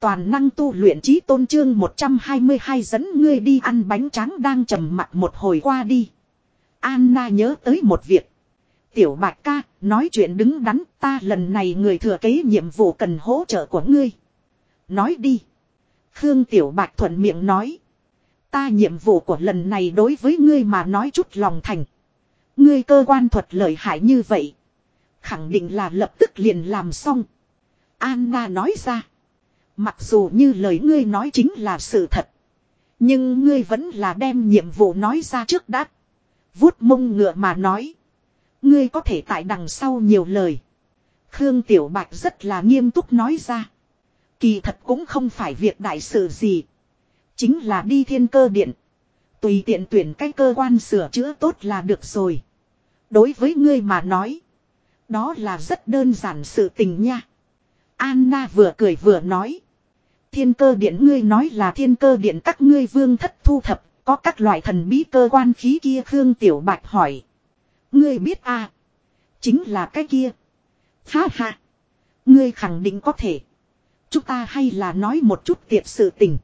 Toàn năng tu luyện trí tôn trương 122 dẫn ngươi đi ăn bánh tráng đang trầm mặt một hồi qua đi. Anna nhớ tới một việc. Tiểu bạch ca, nói chuyện đứng đắn ta lần này người thừa kế nhiệm vụ cần hỗ trợ của ngươi. Nói đi. Khương Tiểu Bạch thuận miệng nói. Ta nhiệm vụ của lần này đối với ngươi mà nói chút lòng thành. Ngươi cơ quan thuật lợi hại như vậy. Khẳng định là lập tức liền làm xong. Anna nói ra. Mặc dù như lời ngươi nói chính là sự thật. Nhưng ngươi vẫn là đem nhiệm vụ nói ra trước đã. Vút mông ngựa mà nói. Ngươi có thể tại đằng sau nhiều lời. Khương Tiểu Bạch rất là nghiêm túc nói ra. Kỳ thật cũng không phải việc đại sự gì. Chính là đi thiên cơ điện. Tùy tiện tuyển cái cơ quan sửa chữa tốt là được rồi. Đối với ngươi mà nói. Đó là rất đơn giản sự tình nha. Anna vừa cười vừa nói. Thiên cơ điện ngươi nói là thiên cơ điện các ngươi vương thất thu thập. Có các loại thần bí cơ quan khí kia Khương Tiểu Bạch hỏi. Ngươi biết à. Chính là cái kia. Ha ha. Ngươi khẳng định có thể. Chúng ta hay là nói một chút tiệc sự tình.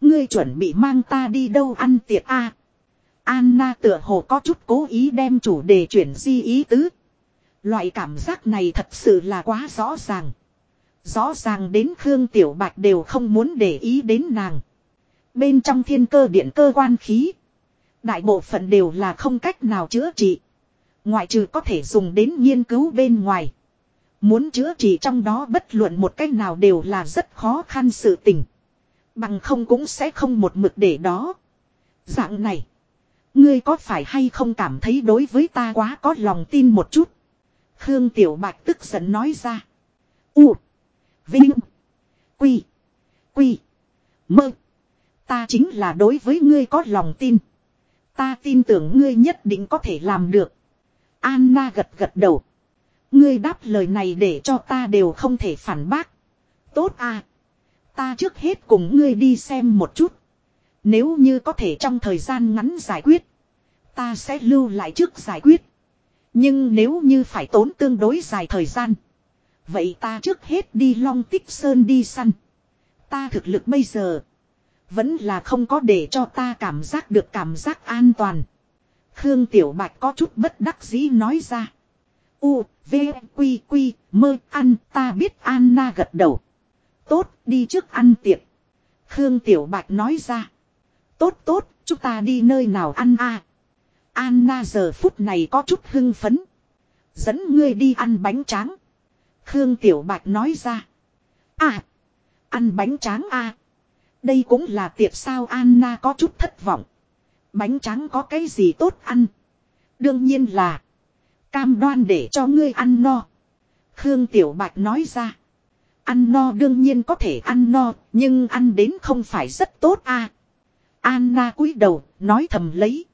Ngươi chuẩn bị mang ta đi đâu ăn tiệc a? Anna tựa hồ có chút cố ý đem chủ đề chuyển di ý tứ. Loại cảm giác này thật sự là quá rõ ràng. Rõ ràng đến Khương Tiểu Bạch đều không muốn để ý đến nàng. Bên trong thiên cơ điện cơ quan khí. Đại bộ phận đều là không cách nào chữa trị. Ngoại trừ có thể dùng đến nghiên cứu bên ngoài. Muốn chữa trị trong đó bất luận một cách nào đều là rất khó khăn sự tình. Bằng không cũng sẽ không một mực để đó. Dạng này. Ngươi có phải hay không cảm thấy đối với ta quá có lòng tin một chút. Khương Tiểu Bạch tức giận nói ra. U. Vinh. Quy. Quy. Mơ. Ta chính là đối với ngươi có lòng tin. Ta tin tưởng ngươi nhất định có thể làm được. Anna gật gật đầu. Ngươi đáp lời này để cho ta đều không thể phản bác. Tốt à. Ta trước hết cùng ngươi đi xem một chút. Nếu như có thể trong thời gian ngắn giải quyết. Ta sẽ lưu lại trước giải quyết. Nhưng nếu như phải tốn tương đối dài thời gian. Vậy ta trước hết đi long tích sơn đi săn. Ta thực lực bây giờ. Vẫn là không có để cho ta cảm giác được cảm giác an toàn. Khương Tiểu Bạch có chút bất đắc dĩ nói ra. U, V, Quy, Quy, mơ, ăn, ta biết Anna gật đầu. Tốt, đi trước ăn tiệc. Khương Tiểu Bạch nói ra. Tốt tốt, chúng ta đi nơi nào ăn a? Anna giờ phút này có chút hưng phấn. Dẫn ngươi đi ăn bánh tráng. Khương Tiểu Bạch nói ra. À, ăn bánh tráng a. Đây cũng là tiệc sao Anna có chút thất vọng. Bánh tráng có cái gì tốt ăn? Đương nhiên là. Cam đoan để cho ngươi ăn no. Khương Tiểu Bạch nói ra. Ăn no đương nhiên có thể ăn no, nhưng ăn đến không phải rất tốt a. Anna cúi đầu, nói thầm lấy.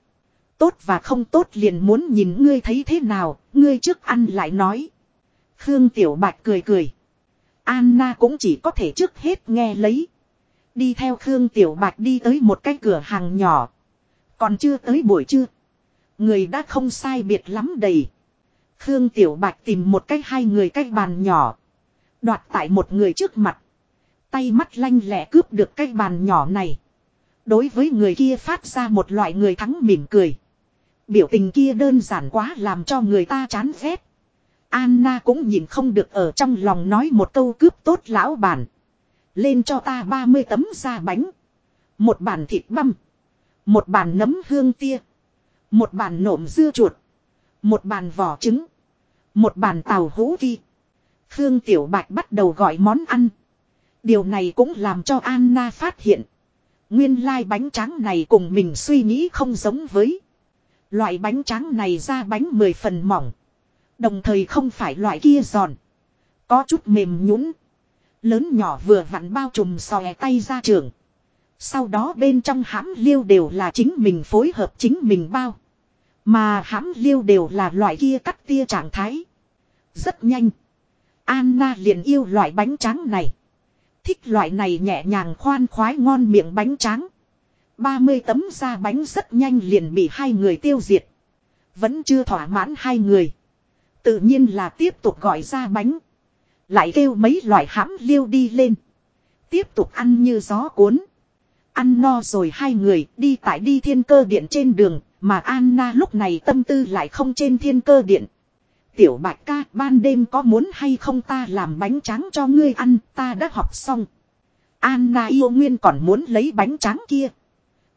Tốt và không tốt liền muốn nhìn ngươi thấy thế nào, ngươi trước ăn lại nói. Khương Tiểu Bạch cười cười. Anna cũng chỉ có thể trước hết nghe lấy. Đi theo Khương Tiểu Bạch đi tới một cái cửa hàng nhỏ. Còn chưa tới buổi trưa. Người đã không sai biệt lắm đầy. Khương Tiểu Bạch tìm một cái hai người cái bàn nhỏ. Đoạt tại một người trước mặt. Tay mắt lanh lẹ cướp được cái bàn nhỏ này. Đối với người kia phát ra một loại người thắng mỉm cười. Biểu tình kia đơn giản quá làm cho người ta chán ghét. Anna cũng nhìn không được ở trong lòng nói một câu cướp tốt lão bản. Lên cho ta 30 tấm da bánh. Một bàn thịt băm. Một bàn nấm hương tia. Một bàn nộm dưa chuột. Một bàn vỏ trứng. Một bàn tàu hũ vi. Khương Tiểu Bạch bắt đầu gọi món ăn. Điều này cũng làm cho Anna phát hiện. Nguyên lai like bánh tráng này cùng mình suy nghĩ không giống với. Loại bánh tráng này ra bánh mười phần mỏng. Đồng thời không phải loại kia giòn. Có chút mềm nhũn Lớn nhỏ vừa vặn bao trùm xòe tay ra trường. Sau đó bên trong hãm liêu đều là chính mình phối hợp chính mình bao. Mà hãm liêu đều là loại kia cắt tia trạng thái. Rất nhanh. Anna liền yêu loại bánh tráng này. Thích loại này nhẹ nhàng khoan khoái ngon miệng bánh tráng. 30 tấm da bánh rất nhanh liền bị hai người tiêu diệt. Vẫn chưa thỏa mãn hai người. Tự nhiên là tiếp tục gọi ra bánh. Lại kêu mấy loại hãm liêu đi lên. Tiếp tục ăn như gió cuốn. Ăn no rồi hai người đi tại đi thiên cơ điện trên đường, mà Anna lúc này tâm tư lại không trên thiên cơ điện. Tiểu bạch ca, ban đêm có muốn hay không ta làm bánh tráng cho ngươi ăn, ta đã học xong. Anna yêu nguyên còn muốn lấy bánh tráng kia.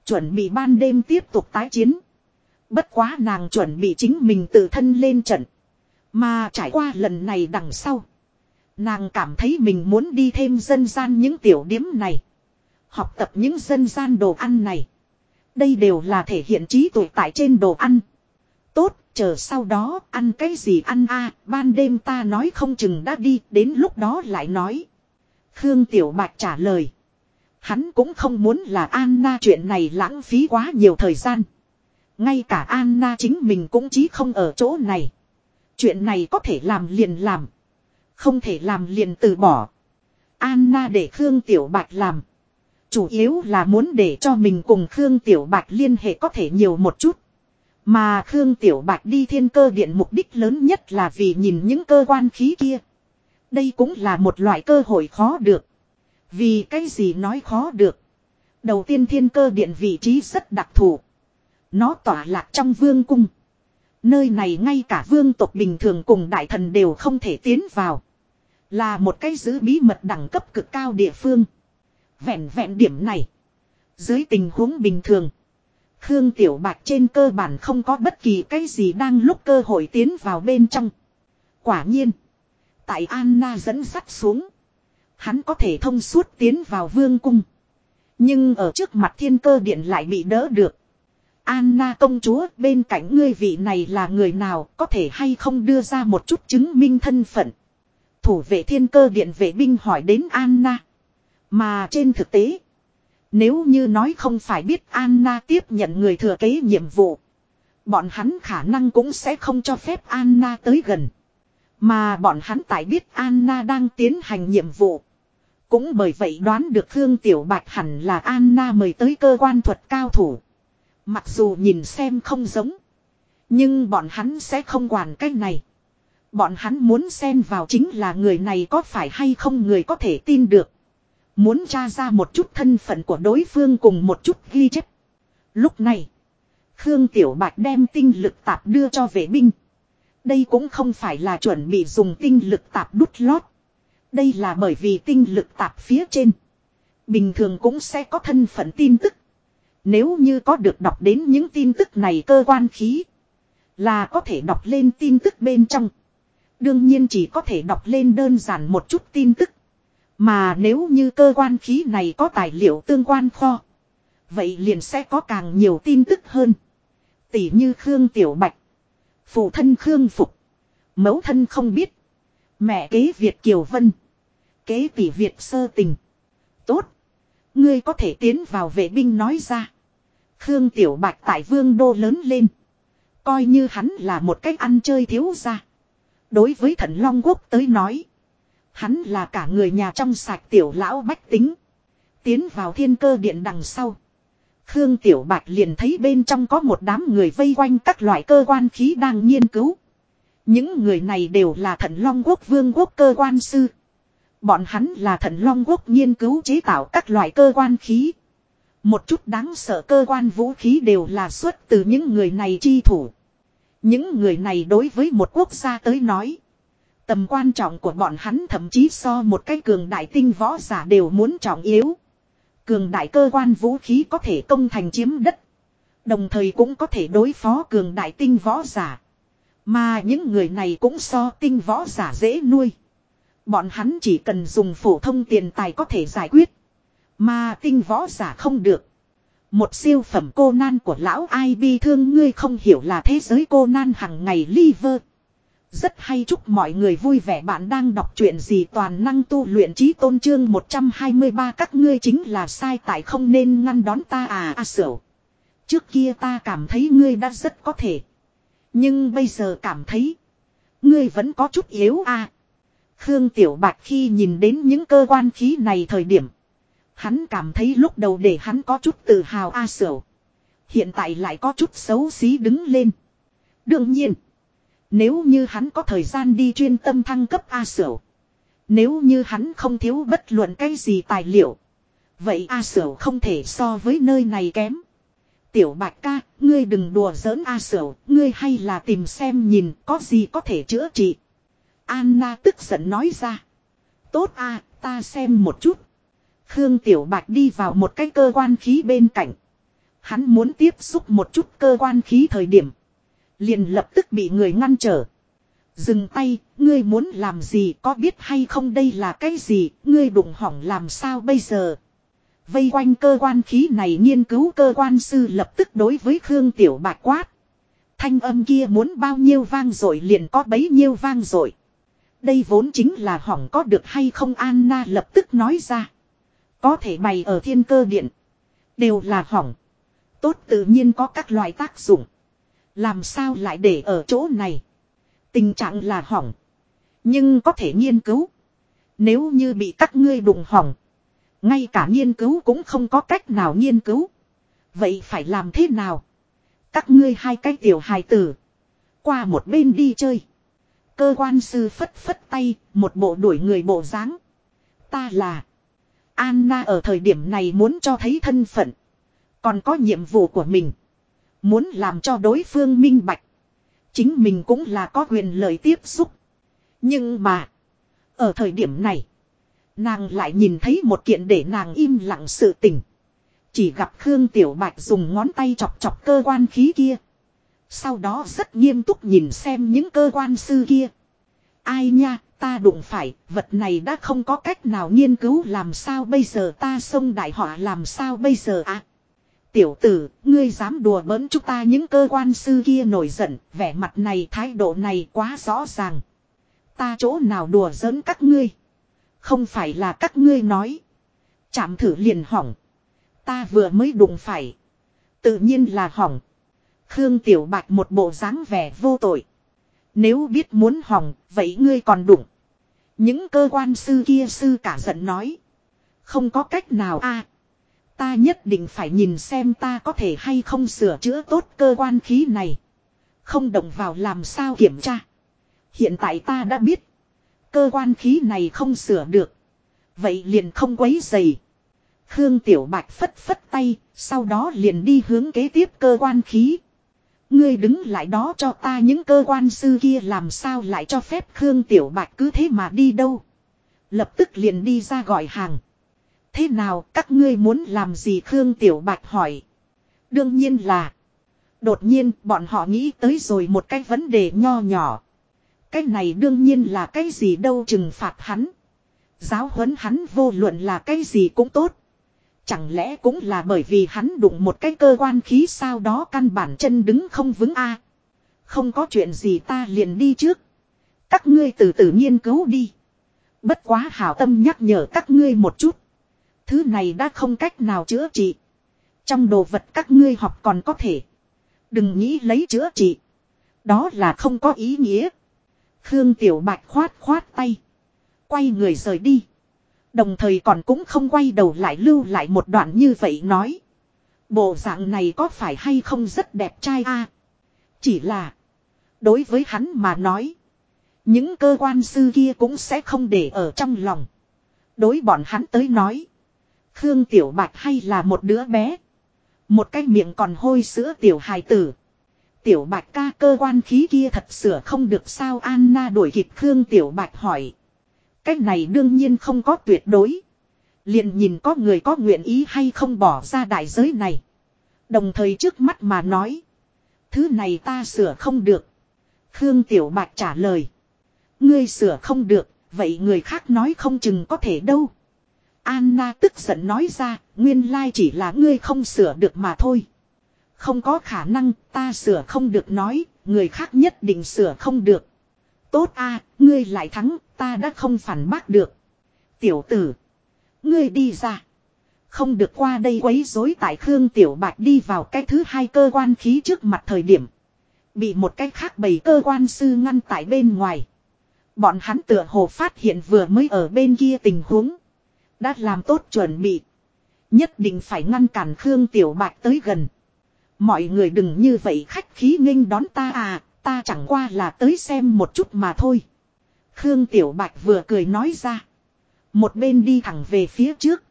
Chuẩn bị ban đêm tiếp tục tái chiến. Bất quá nàng chuẩn bị chính mình tự thân lên trận. Mà trải qua lần này đằng sau. Nàng cảm thấy mình muốn đi thêm dân gian những tiểu điếm này. Học tập những dân gian đồ ăn này. Đây đều là thể hiện trí tuệ tại trên đồ ăn. Tốt, chờ sau đó ăn cái gì ăn a ban đêm ta nói không chừng đã đi, đến lúc đó lại nói. Khương Tiểu Bạch trả lời. Hắn cũng không muốn là Anna chuyện này lãng phí quá nhiều thời gian. Ngay cả Anna chính mình cũng chí không ở chỗ này. Chuyện này có thể làm liền làm. Không thể làm liền từ bỏ. Anna để Khương Tiểu Bạch làm. Chủ yếu là muốn để cho mình cùng Khương Tiểu Bạch liên hệ có thể nhiều một chút. Mà Khương Tiểu Bạch đi thiên cơ điện mục đích lớn nhất là vì nhìn những cơ quan khí kia. Đây cũng là một loại cơ hội khó được. Vì cái gì nói khó được. Đầu tiên thiên cơ điện vị trí rất đặc thù. Nó tỏa lạc trong vương cung. Nơi này ngay cả vương tộc bình thường cùng đại thần đều không thể tiến vào. Là một cái giữ bí mật đẳng cấp cực cao địa phương. Vẹn vẹn điểm này. Dưới tình huống bình thường. Khương Tiểu Bạch trên cơ bản không có bất kỳ cái gì đang lúc cơ hội tiến vào bên trong. Quả nhiên. Tại Anna dẫn sắt xuống. Hắn có thể thông suốt tiến vào vương cung. Nhưng ở trước mặt thiên cơ điện lại bị đỡ được. Anna công chúa, bên cạnh ngươi vị này là người nào, có thể hay không đưa ra một chút chứng minh thân phận. Thủ vệ thiên cơ điện vệ binh hỏi đến Anna. Mà trên thực tế. Nếu như nói không phải biết Anna tiếp nhận người thừa kế nhiệm vụ. Bọn hắn khả năng cũng sẽ không cho phép Anna tới gần. Mà bọn hắn tại biết Anna đang tiến hành nhiệm vụ. Cũng bởi vậy đoán được Khương Tiểu Bạch hẳn là Anna mời tới cơ quan thuật cao thủ. Mặc dù nhìn xem không giống. Nhưng bọn hắn sẽ không quản cái này. Bọn hắn muốn xen vào chính là người này có phải hay không người có thể tin được. Muốn tra ra một chút thân phận của đối phương cùng một chút ghi chép. Lúc này, Khương Tiểu Bạch đem tinh lực tạp đưa cho vệ binh. Đây cũng không phải là chuẩn bị dùng tinh lực tạp đút lót. Đây là bởi vì tinh lực tạp phía trên. Bình thường cũng sẽ có thân phận tin tức. Nếu như có được đọc đến những tin tức này cơ quan khí. Là có thể đọc lên tin tức bên trong. Đương nhiên chỉ có thể đọc lên đơn giản một chút tin tức. Mà nếu như cơ quan khí này có tài liệu tương quan kho. Vậy liền sẽ có càng nhiều tin tức hơn. Tỷ như Khương Tiểu Bạch. Phụ thân Khương Phục. Mẫu thân không biết. Mẹ kế Việt Kiều Vân. Kế tỷ Việt sơ tình. Tốt. Ngươi có thể tiến vào vệ binh nói ra. Khương Tiểu Bạch tại vương đô lớn lên. Coi như hắn là một cách ăn chơi thiếu ra. Đối với thần Long Quốc tới nói. Hắn là cả người nhà trong sạch tiểu lão bách tính. Tiến vào thiên cơ điện đằng sau. Khương Tiểu Bạch liền thấy bên trong có một đám người vây quanh các loại cơ quan khí đang nghiên cứu. Những người này đều là thần Long Quốc vương quốc cơ quan sư. Bọn hắn là thần Long Quốc nghiên cứu chế tạo các loại cơ quan khí. Một chút đáng sợ cơ quan vũ khí đều là xuất từ những người này chi thủ. Những người này đối với một quốc gia tới nói. Tầm quan trọng của bọn hắn thậm chí so một cái cường đại tinh võ giả đều muốn trọng yếu. Cường đại cơ quan vũ khí có thể công thành chiếm đất. Đồng thời cũng có thể đối phó cường đại tinh võ giả. Mà những người này cũng so tinh võ giả dễ nuôi. Bọn hắn chỉ cần dùng phổ thông tiền tài có thể giải quyết. Mà tinh võ giả không được. Một siêu phẩm cô nan của lão ai bi thương ngươi không hiểu là thế giới cô nan hằng ngày liver. Rất hay chúc mọi người vui vẻ bạn đang đọc truyện gì toàn năng tu luyện trí tôn trương 123 các ngươi chính là sai tại không nên ngăn đón ta à à sửu. Trước kia ta cảm thấy ngươi đã rất có thể. Nhưng bây giờ cảm thấy. Ngươi vẫn có chút yếu à. Khương Tiểu Bạch khi nhìn đến những cơ quan khí này thời điểm. Hắn cảm thấy lúc đầu để hắn có chút tự hào a à. Hiện tại lại có chút xấu xí đứng lên. Đương nhiên. Nếu như hắn có thời gian đi chuyên tâm thăng cấp A Sửu. Nếu như hắn không thiếu bất luận cái gì tài liệu. Vậy A Sửu không thể so với nơi này kém. Tiểu bạch ca, ngươi đừng đùa giỡn A Sửu, ngươi hay là tìm xem nhìn có gì có thể chữa trị. Anna tức giận nói ra. Tốt à, ta xem một chút. Khương Tiểu Bạch đi vào một cái cơ quan khí bên cạnh. Hắn muốn tiếp xúc một chút cơ quan khí thời điểm. Liền lập tức bị người ngăn trở. Dừng tay, ngươi muốn làm gì có biết hay không đây là cái gì, ngươi đụng hỏng làm sao bây giờ. Vây quanh cơ quan khí này nghiên cứu cơ quan sư lập tức đối với Khương Tiểu Bạch quát. Thanh âm kia muốn bao nhiêu vang rồi liền có bấy nhiêu vang rồi. Đây vốn chính là hỏng có được hay không Anna lập tức nói ra. Có thể bày ở thiên cơ điện. Đều là hỏng. Tốt tự nhiên có các loại tác dụng. Làm sao lại để ở chỗ này. Tình trạng là hỏng. Nhưng có thể nghiên cứu. Nếu như bị các ngươi đụng hỏng. Ngay cả nghiên cứu cũng không có cách nào nghiên cứu. Vậy phải làm thế nào? Các ngươi hai cái tiểu hài tử. Qua một bên đi chơi. Cơ quan sư phất phất tay, một bộ đuổi người bộ dáng. Ta là. Anna ở thời điểm này muốn cho thấy thân phận. Còn có nhiệm vụ của mình. Muốn làm cho đối phương minh bạch. Chính mình cũng là có quyền lợi tiếp xúc. Nhưng mà. Ở thời điểm này. Nàng lại nhìn thấy một kiện để nàng im lặng sự tình. Chỉ gặp Khương Tiểu Bạch dùng ngón tay chọc chọc cơ quan khí kia. Sau đó rất nghiêm túc nhìn xem những cơ quan sư kia. Ai nha, ta đụng phải, vật này đã không có cách nào nghiên cứu làm sao bây giờ ta xông đại họa làm sao bây giờ à. Tiểu tử, ngươi dám đùa bỡn chúng ta những cơ quan sư kia nổi giận, vẻ mặt này thái độ này quá rõ ràng. Ta chỗ nào đùa giỡn các ngươi. Không phải là các ngươi nói. Chạm thử liền hỏng. Ta vừa mới đụng phải. Tự nhiên là hỏng. Khương Tiểu Bạch một bộ dáng vẻ vô tội. Nếu biết muốn hỏng, vậy ngươi còn đụng. Những cơ quan sư kia sư cả giận nói. Không có cách nào a Ta nhất định phải nhìn xem ta có thể hay không sửa chữa tốt cơ quan khí này. Không động vào làm sao kiểm tra. Hiện tại ta đã biết. Cơ quan khí này không sửa được. Vậy liền không quấy dày. Khương Tiểu Bạch phất phất tay, sau đó liền đi hướng kế tiếp cơ quan khí. Ngươi đứng lại đó cho ta những cơ quan sư kia làm sao lại cho phép Khương Tiểu Bạch cứ thế mà đi đâu. Lập tức liền đi ra gọi hàng. Thế nào, các ngươi muốn làm gì Khương Tiểu Bạch hỏi. Đương nhiên là. Đột nhiên, bọn họ nghĩ tới rồi một cái vấn đề nho nhỏ. Cái này đương nhiên là cái gì đâu, trừng phạt hắn. Giáo huấn hắn vô luận là cái gì cũng tốt. Chẳng lẽ cũng là bởi vì hắn đụng một cái cơ quan khí sao đó căn bản chân đứng không vững a Không có chuyện gì ta liền đi trước. Các ngươi từ từ nghiên cứu đi. Bất quá hảo tâm nhắc nhở các ngươi một chút. Thứ này đã không cách nào chữa trị. Trong đồ vật các ngươi học còn có thể. Đừng nghĩ lấy chữa trị. Đó là không có ý nghĩa. Khương Tiểu Bạch khoát khoát tay. Quay người rời đi. Đồng thời còn cũng không quay đầu lại lưu lại một đoạn như vậy nói. Bộ dạng này có phải hay không rất đẹp trai a? Chỉ là. Đối với hắn mà nói. Những cơ quan sư kia cũng sẽ không để ở trong lòng. Đối bọn hắn tới nói. Khương Tiểu Bạch hay là một đứa bé. Một cái miệng còn hôi sữa tiểu hài tử. Tiểu Bạch ca cơ quan khí kia thật sửa không được sao Anna đuổi kịp Khương Tiểu Bạch hỏi. Cái này đương nhiên không có tuyệt đối. Liền nhìn có người có nguyện ý hay không bỏ ra đại giới này. Đồng thời trước mắt mà nói. Thứ này ta sửa không được. Khương Tiểu Bạch trả lời. Ngươi sửa không được, vậy người khác nói không chừng có thể đâu. Anna tức giận nói ra, nguyên lai chỉ là ngươi không sửa được mà thôi. Không có khả năng, ta sửa không được nói, người khác nhất định sửa không được. Tốt a, ngươi lại thắng, ta đã không phản bác được. Tiểu tử, ngươi đi ra. Không được qua đây quấy rối tại Khương Tiểu Bạch đi vào cái thứ hai cơ quan khí trước mặt thời điểm. Bị một cái khác bầy cơ quan sư ngăn tại bên ngoài. Bọn hắn tựa hồ phát hiện vừa mới ở bên kia tình huống. Đã làm tốt chuẩn bị. Nhất định phải ngăn cản Khương Tiểu Bạch tới gần. Mọi người đừng như vậy khách khí nghênh đón ta à, ta chẳng qua là tới xem một chút mà thôi. Khương Tiểu Bạch vừa cười nói ra. Một bên đi thẳng về phía trước.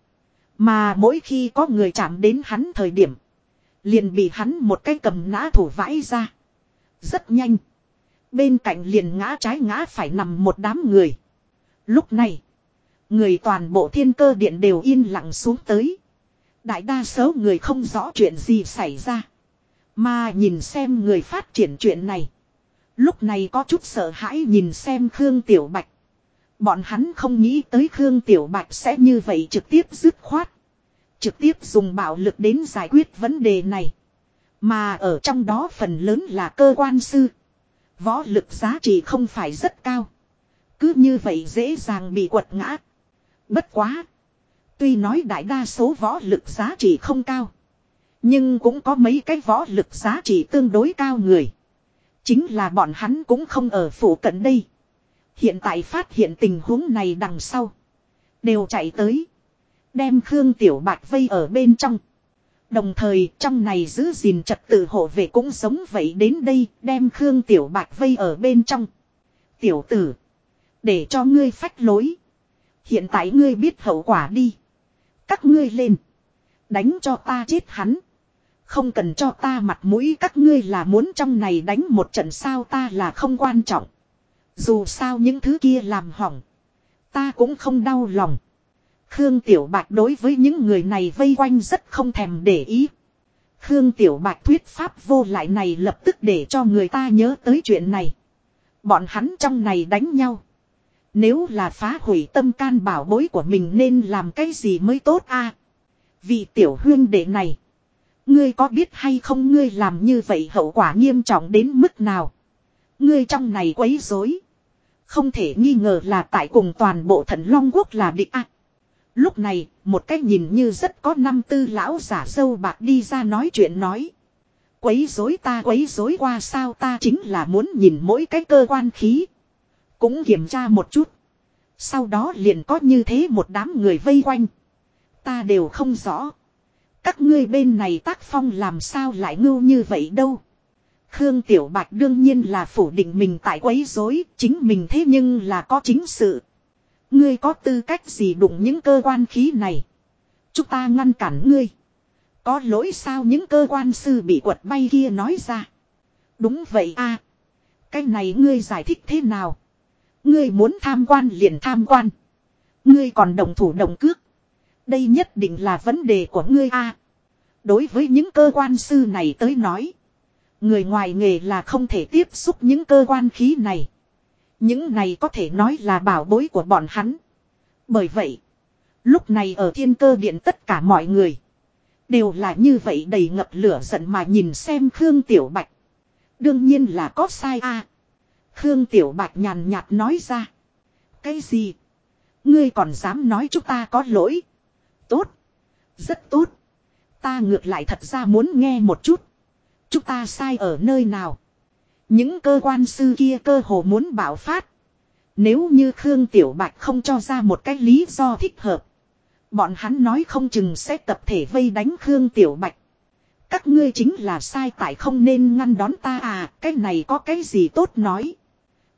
Mà mỗi khi có người chạm đến hắn thời điểm. Liền bị hắn một cái cầm nã thủ vãi ra. Rất nhanh. Bên cạnh liền ngã trái ngã phải nằm một đám người. Lúc này. Người toàn bộ thiên cơ điện đều yên lặng xuống tới. Đại đa số người không rõ chuyện gì xảy ra. Mà nhìn xem người phát triển chuyện này. Lúc này có chút sợ hãi nhìn xem Khương Tiểu Bạch. Bọn hắn không nghĩ tới Khương Tiểu Bạch sẽ như vậy trực tiếp dứt khoát. Trực tiếp dùng bạo lực đến giải quyết vấn đề này. Mà ở trong đó phần lớn là cơ quan sư. Võ lực giá trị không phải rất cao. Cứ như vậy dễ dàng bị quật ngã. Bất quá. Tuy nói đại đa số võ lực giá trị không cao. Nhưng cũng có mấy cái võ lực giá trị tương đối cao người. Chính là bọn hắn cũng không ở phủ cận đây. Hiện tại phát hiện tình huống này đằng sau. Đều chạy tới. Đem Khương Tiểu Bạch vây ở bên trong. Đồng thời, trong này giữ gìn trật tự hộ vệ cũng giống vậy đến đây, đem Khương Tiểu Bạch vây ở bên trong. Tiểu tử. Để cho ngươi phách lối. Hiện tại ngươi biết hậu quả đi. Các ngươi lên. Đánh cho ta chết hắn. Không cần cho ta mặt mũi, các ngươi là muốn trong này đánh một trận sao ta là không quan trọng. Dù sao những thứ kia làm hỏng. Ta cũng không đau lòng. Khương Tiểu Bạch đối với những người này vây quanh rất không thèm để ý. Khương Tiểu Bạch thuyết pháp vô lại này lập tức để cho người ta nhớ tới chuyện này. Bọn hắn trong này đánh nhau. Nếu là phá hủy tâm can bảo bối của mình nên làm cái gì mới tốt a? Vì tiểu huyên đệ này. Ngươi có biết hay không ngươi làm như vậy hậu quả nghiêm trọng đến mức nào? Ngươi trong này quấy rối, Không thể nghi ngờ là tại cùng toàn bộ thần Long Quốc là địch ác. Lúc này, một cái nhìn như rất có năm tư lão giả sâu bạc đi ra nói chuyện nói. Quấy rối ta quấy rối qua sao ta chính là muốn nhìn mỗi cái cơ quan khí. Cũng kiểm tra một chút. Sau đó liền có như thế một đám người vây quanh. Ta đều không rõ. Các ngươi bên này tác phong làm sao lại ngưu như vậy đâu. Khương Tiểu Bạch đương nhiên là phủ định mình tại quấy rối, chính mình thế nhưng là có chính sự. Ngươi có tư cách gì đụng những cơ quan khí này? Chúng ta ngăn cản ngươi. Có lỗi sao những cơ quan sư bị quật bay kia nói ra. Đúng vậy a Cái này ngươi giải thích thế nào? Ngươi muốn tham quan liền tham quan. Ngươi còn đồng thủ đồng cước. Đây nhất định là vấn đề của ngươi a. đối với những cơ quan sư này tới nói. Người ngoài nghề là không thể tiếp xúc những cơ quan khí này. Những này có thể nói là bảo bối của bọn hắn. Bởi vậy, lúc này ở thiên cơ điện tất cả mọi người. Đều là như vậy đầy ngập lửa giận mà nhìn xem Khương Tiểu Bạch. Đương nhiên là có sai a. Khương Tiểu Bạch nhàn nhạt nói ra. Cái gì? Ngươi còn dám nói chúng ta có lỗi? Tốt. Rất tốt. Ta ngược lại thật ra muốn nghe một chút. Chúng ta sai ở nơi nào? Những cơ quan sư kia cơ hồ muốn bảo phát. Nếu như Khương Tiểu Bạch không cho ra một cái lý do thích hợp. Bọn hắn nói không chừng sẽ tập thể vây đánh Khương Tiểu Bạch. Các ngươi chính là sai tại không nên ngăn đón ta à, cái này có cái gì tốt nói.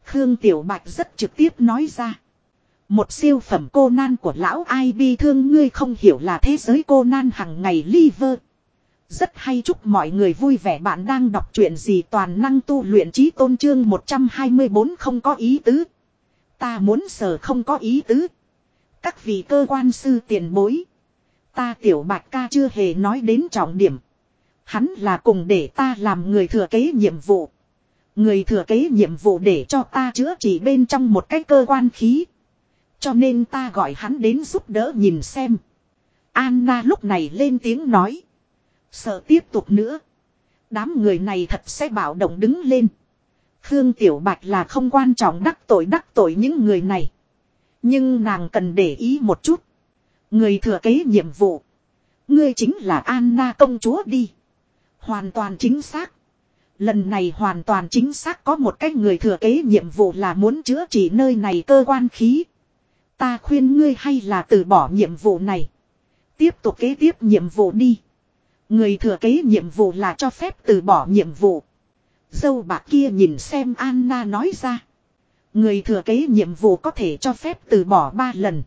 Khương Tiểu Bạch rất trực tiếp nói ra. Một siêu phẩm cô nan của lão ai bi thương ngươi không hiểu là thế giới cô nan hằng ngày liver. Rất hay chúc mọi người vui vẻ bạn đang đọc chuyện gì toàn năng tu luyện trí tôn trương 124 không có ý tứ. Ta muốn sở không có ý tứ. Các vị cơ quan sư tiền bối. Ta tiểu bạch ca chưa hề nói đến trọng điểm. Hắn là cùng để ta làm người thừa kế nhiệm vụ. Người thừa kế nhiệm vụ để cho ta chữa trị bên trong một cái cơ quan khí. Cho nên ta gọi hắn đến giúp đỡ nhìn xem. Anna lúc này lên tiếng nói. Sợ tiếp tục nữa. Đám người này thật sẽ bảo động đứng lên. Khương Tiểu Bạch là không quan trọng đắc tội đắc tội những người này. Nhưng nàng cần để ý một chút. Người thừa kế nhiệm vụ. Ngươi chính là Anna công chúa đi. Hoàn toàn chính xác. Lần này hoàn toàn chính xác có một cái người thừa kế nhiệm vụ là muốn chữa trị nơi này cơ quan khí. Ta khuyên ngươi hay là từ bỏ nhiệm vụ này. Tiếp tục kế tiếp nhiệm vụ đi. Người thừa kế nhiệm vụ là cho phép từ bỏ nhiệm vụ. Dâu bạc kia nhìn xem Anna nói ra. Người thừa kế nhiệm vụ có thể cho phép từ bỏ 3 lần.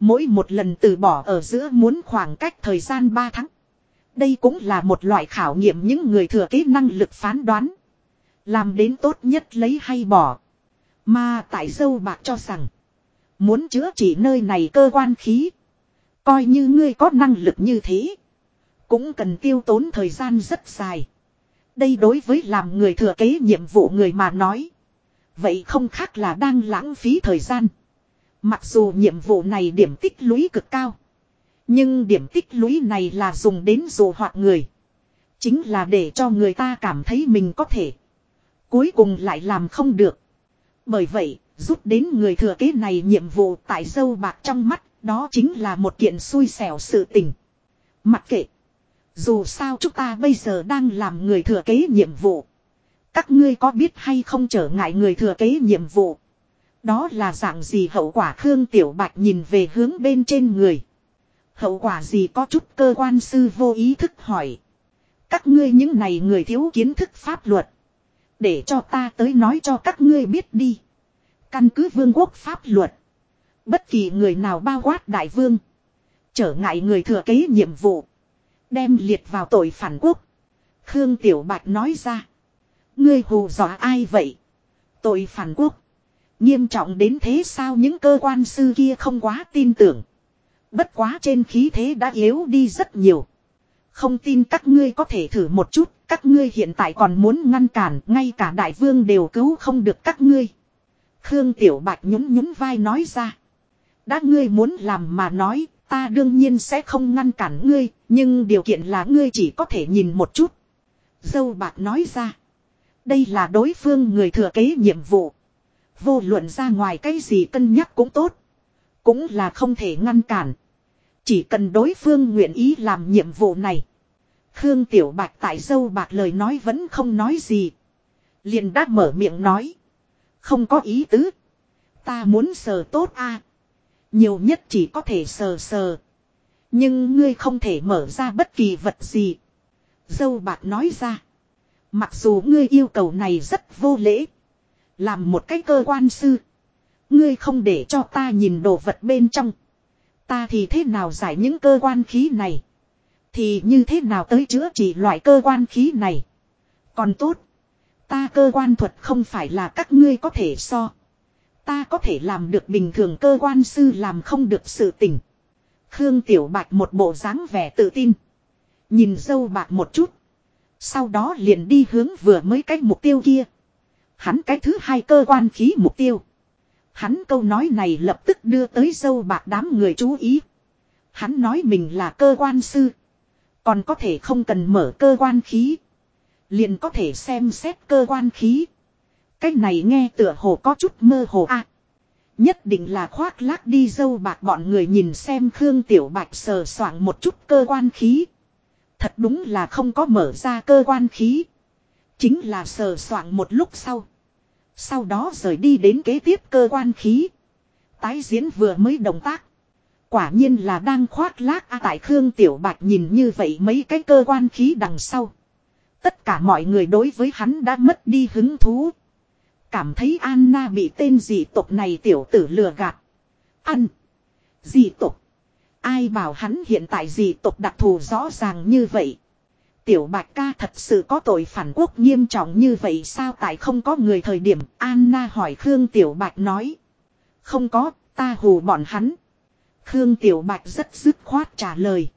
Mỗi một lần từ bỏ ở giữa muốn khoảng cách thời gian 3 tháng. Đây cũng là một loại khảo nghiệm những người thừa kế năng lực phán đoán. Làm đến tốt nhất lấy hay bỏ. Mà tại dâu bạc cho rằng. Muốn chữa trị nơi này cơ quan khí. Coi như ngươi có năng lực như thế. Cũng cần tiêu tốn thời gian rất dài. Đây đối với làm người thừa kế nhiệm vụ người mà nói. Vậy không khác là đang lãng phí thời gian. Mặc dù nhiệm vụ này điểm tích lũy cực cao. Nhưng điểm tích lũy này là dùng đến dụ hoạt người. Chính là để cho người ta cảm thấy mình có thể. Cuối cùng lại làm không được. Bởi vậy, rút đến người thừa kế này nhiệm vụ tại dâu bạc trong mắt, đó chính là một kiện xui xẻo sự tình. Mặc kệ. Dù sao chúng ta bây giờ đang làm người thừa kế nhiệm vụ. Các ngươi có biết hay không trở ngại người thừa kế nhiệm vụ. Đó là dạng gì hậu quả Khương Tiểu Bạch nhìn về hướng bên trên người. Hậu quả gì có chút cơ quan sư vô ý thức hỏi. Các ngươi những này người thiếu kiến thức pháp luật. Để cho ta tới nói cho các ngươi biết đi. Căn cứ vương quốc pháp luật. Bất kỳ người nào bao quát đại vương. Trở ngại người thừa kế nhiệm vụ. Đem liệt vào tội phản quốc. Khương Tiểu Bạch nói ra. Ngươi hù dọa ai vậy? Tội phản quốc. Nghiêm trọng đến thế sao những cơ quan sư kia không quá tin tưởng. Bất quá trên khí thế đã yếu đi rất nhiều. Không tin các ngươi có thể thử một chút, các ngươi hiện tại còn muốn ngăn cản, ngay cả đại vương đều cứu không được các ngươi. Khương Tiểu Bạch nhún nhún vai nói ra. Đã ngươi muốn làm mà nói, ta đương nhiên sẽ không ngăn cản ngươi, nhưng điều kiện là ngươi chỉ có thể nhìn một chút. Dâu bạc nói ra. Đây là đối phương người thừa kế nhiệm vụ. Vô luận ra ngoài cái gì cân nhắc cũng tốt. Cũng là không thể ngăn cản. Chỉ cần đối phương nguyện ý làm nhiệm vụ này. Khương Tiểu Bạch tại dâu bạc lời nói vẫn không nói gì. liền đã mở miệng nói. Không có ý tứ. Ta muốn sờ tốt a Nhiều nhất chỉ có thể sờ sờ. Nhưng ngươi không thể mở ra bất kỳ vật gì. Dâu bạc nói ra. Mặc dù ngươi yêu cầu này rất vô lễ. Làm một cái cơ quan sư. Ngươi không để cho ta nhìn đồ vật bên trong. Ta thì thế nào giải những cơ quan khí này. Thì như thế nào tới chữa trị loại cơ quan khí này. Còn tốt. Ta cơ quan thuật không phải là các ngươi có thể so. Ta có thể làm được bình thường cơ quan sư làm không được sự tình. Khương Tiểu Bạch một bộ dáng vẻ tự tin. Nhìn dâu bạc một chút. Sau đó liền đi hướng vừa mới cách mục tiêu kia. Hắn cái thứ hai cơ quan khí mục tiêu. Hắn câu nói này lập tức đưa tới dâu bạc đám người chú ý. Hắn nói mình là cơ quan sư. Còn có thể không cần mở cơ quan khí. Liền có thể xem xét cơ quan khí. Cái này nghe tựa hồ có chút mơ hồ a. nhất định là khoác lác đi dâu bạc bọn người nhìn xem Khương Tiểu Bạch sờ soạng một chút cơ quan khí. Thật đúng là không có mở ra cơ quan khí. Chính là sờ soạng một lúc sau. Sau đó rời đi đến kế tiếp cơ quan khí. Tái diễn vừa mới động tác. Quả nhiên là đang khoác lác a tại Khương Tiểu Bạch nhìn như vậy mấy cái cơ quan khí đằng sau. Tất cả mọi người đối với hắn đã mất đi hứng thú. Cảm thấy Anna bị tên dị tộc này tiểu tử lừa gạt. Ăn. Dị tộc. Ai bảo hắn hiện tại dị tộc đặc thù rõ ràng như vậy. Tiểu bạch ca thật sự có tội phản quốc nghiêm trọng như vậy sao tại không có người thời điểm Anna hỏi Khương Tiểu Bạch nói. Không có, ta hù bọn hắn. Khương Tiểu Bạch rất dứt khoát trả lời.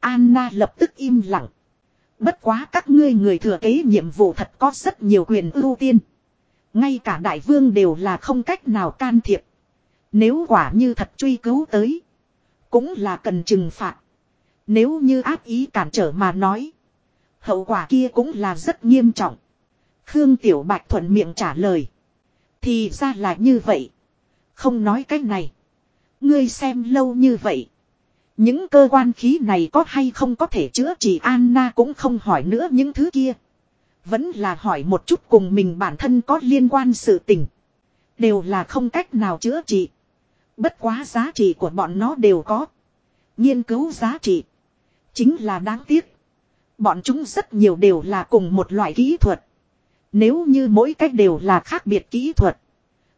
Anna lập tức im lặng. Bất quá các ngươi người thừa kế nhiệm vụ thật có rất nhiều quyền ưu tiên. Ngay cả đại vương đều là không cách nào can thiệp. Nếu quả như thật truy cứu tới. Cũng là cần trừng phạt. Nếu như áp ý cản trở mà nói. Hậu quả kia cũng là rất nghiêm trọng. Khương Tiểu Bạch thuận miệng trả lời. Thì ra là như vậy. Không nói cách này. Ngươi xem lâu như vậy. Những cơ quan khí này có hay không có thể chữa trị Anna cũng không hỏi nữa những thứ kia. Vẫn là hỏi một chút cùng mình bản thân có liên quan sự tình. Đều là không cách nào chữa trị. Bất quá giá trị của bọn nó đều có. Nghiên cứu giá trị. Chính là đáng tiếc. Bọn chúng rất nhiều đều là cùng một loại kỹ thuật. Nếu như mỗi cách đều là khác biệt kỹ thuật.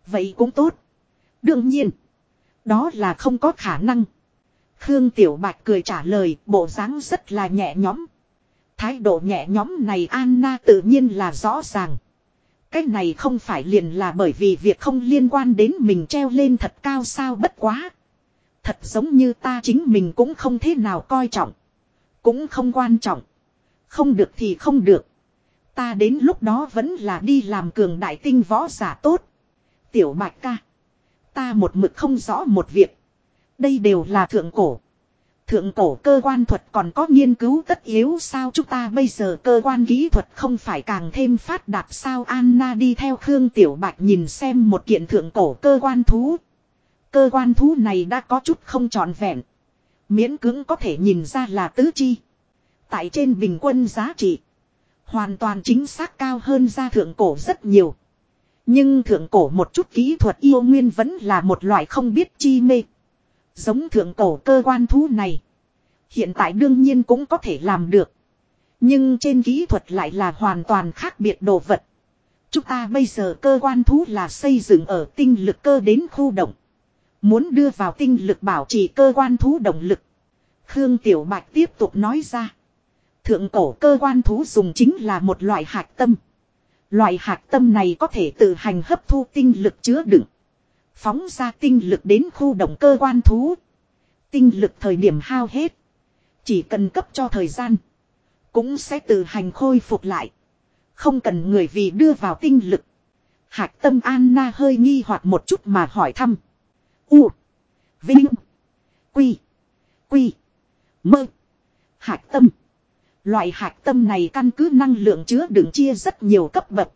Vậy cũng tốt. Đương nhiên. Đó là không có khả năng. Khương Tiểu Bạch cười trả lời, bộ dáng rất là nhẹ nhõm. Thái độ nhẹ nhõm này Anna tự nhiên là rõ ràng. Cái này không phải liền là bởi vì việc không liên quan đến mình treo lên thật cao sao bất quá. Thật giống như ta chính mình cũng không thế nào coi trọng. Cũng không quan trọng. Không được thì không được. Ta đến lúc đó vẫn là đi làm cường đại tinh võ giả tốt. Tiểu bạch ca. Ta một mực không rõ một việc. Đây đều là thượng cổ. Thượng cổ cơ quan thuật còn có nghiên cứu tất yếu sao chúng ta bây giờ cơ quan kỹ thuật không phải càng thêm phát đạt sao Anna đi theo Khương Tiểu Bạch nhìn xem một kiện thượng cổ cơ quan thú. Cơ quan thú này đã có chút không trọn vẹn. Miễn cưỡng có thể nhìn ra là tứ chi. Tại trên bình quân giá trị. Hoàn toàn chính xác cao hơn ra thượng cổ rất nhiều. Nhưng thượng cổ một chút kỹ thuật yêu nguyên vẫn là một loại không biết chi mê. Giống thượng cổ cơ quan thú này. Hiện tại đương nhiên cũng có thể làm được. Nhưng trên kỹ thuật lại là hoàn toàn khác biệt đồ vật. Chúng ta bây giờ cơ quan thú là xây dựng ở tinh lực cơ đến khu động. Muốn đưa vào tinh lực bảo trì cơ quan thú động lực. Khương Tiểu Bạch tiếp tục nói ra. Thượng cổ cơ quan thú dùng chính là một loại hạt tâm. Loại hạt tâm này có thể tự hành hấp thu tinh lực chứa đựng. Phóng ra tinh lực đến khu động cơ quan thú. Tinh lực thời điểm hao hết. Chỉ cần cấp cho thời gian. Cũng sẽ tự hành khôi phục lại. Không cần người vì đưa vào tinh lực. Hạc tâm Anna hơi nghi hoặc một chút mà hỏi thăm. U. Vinh. Quy. Quy. Mơ. Hạc tâm. Loại hạt tâm này căn cứ năng lượng chứa đựng chia rất nhiều cấp bậc.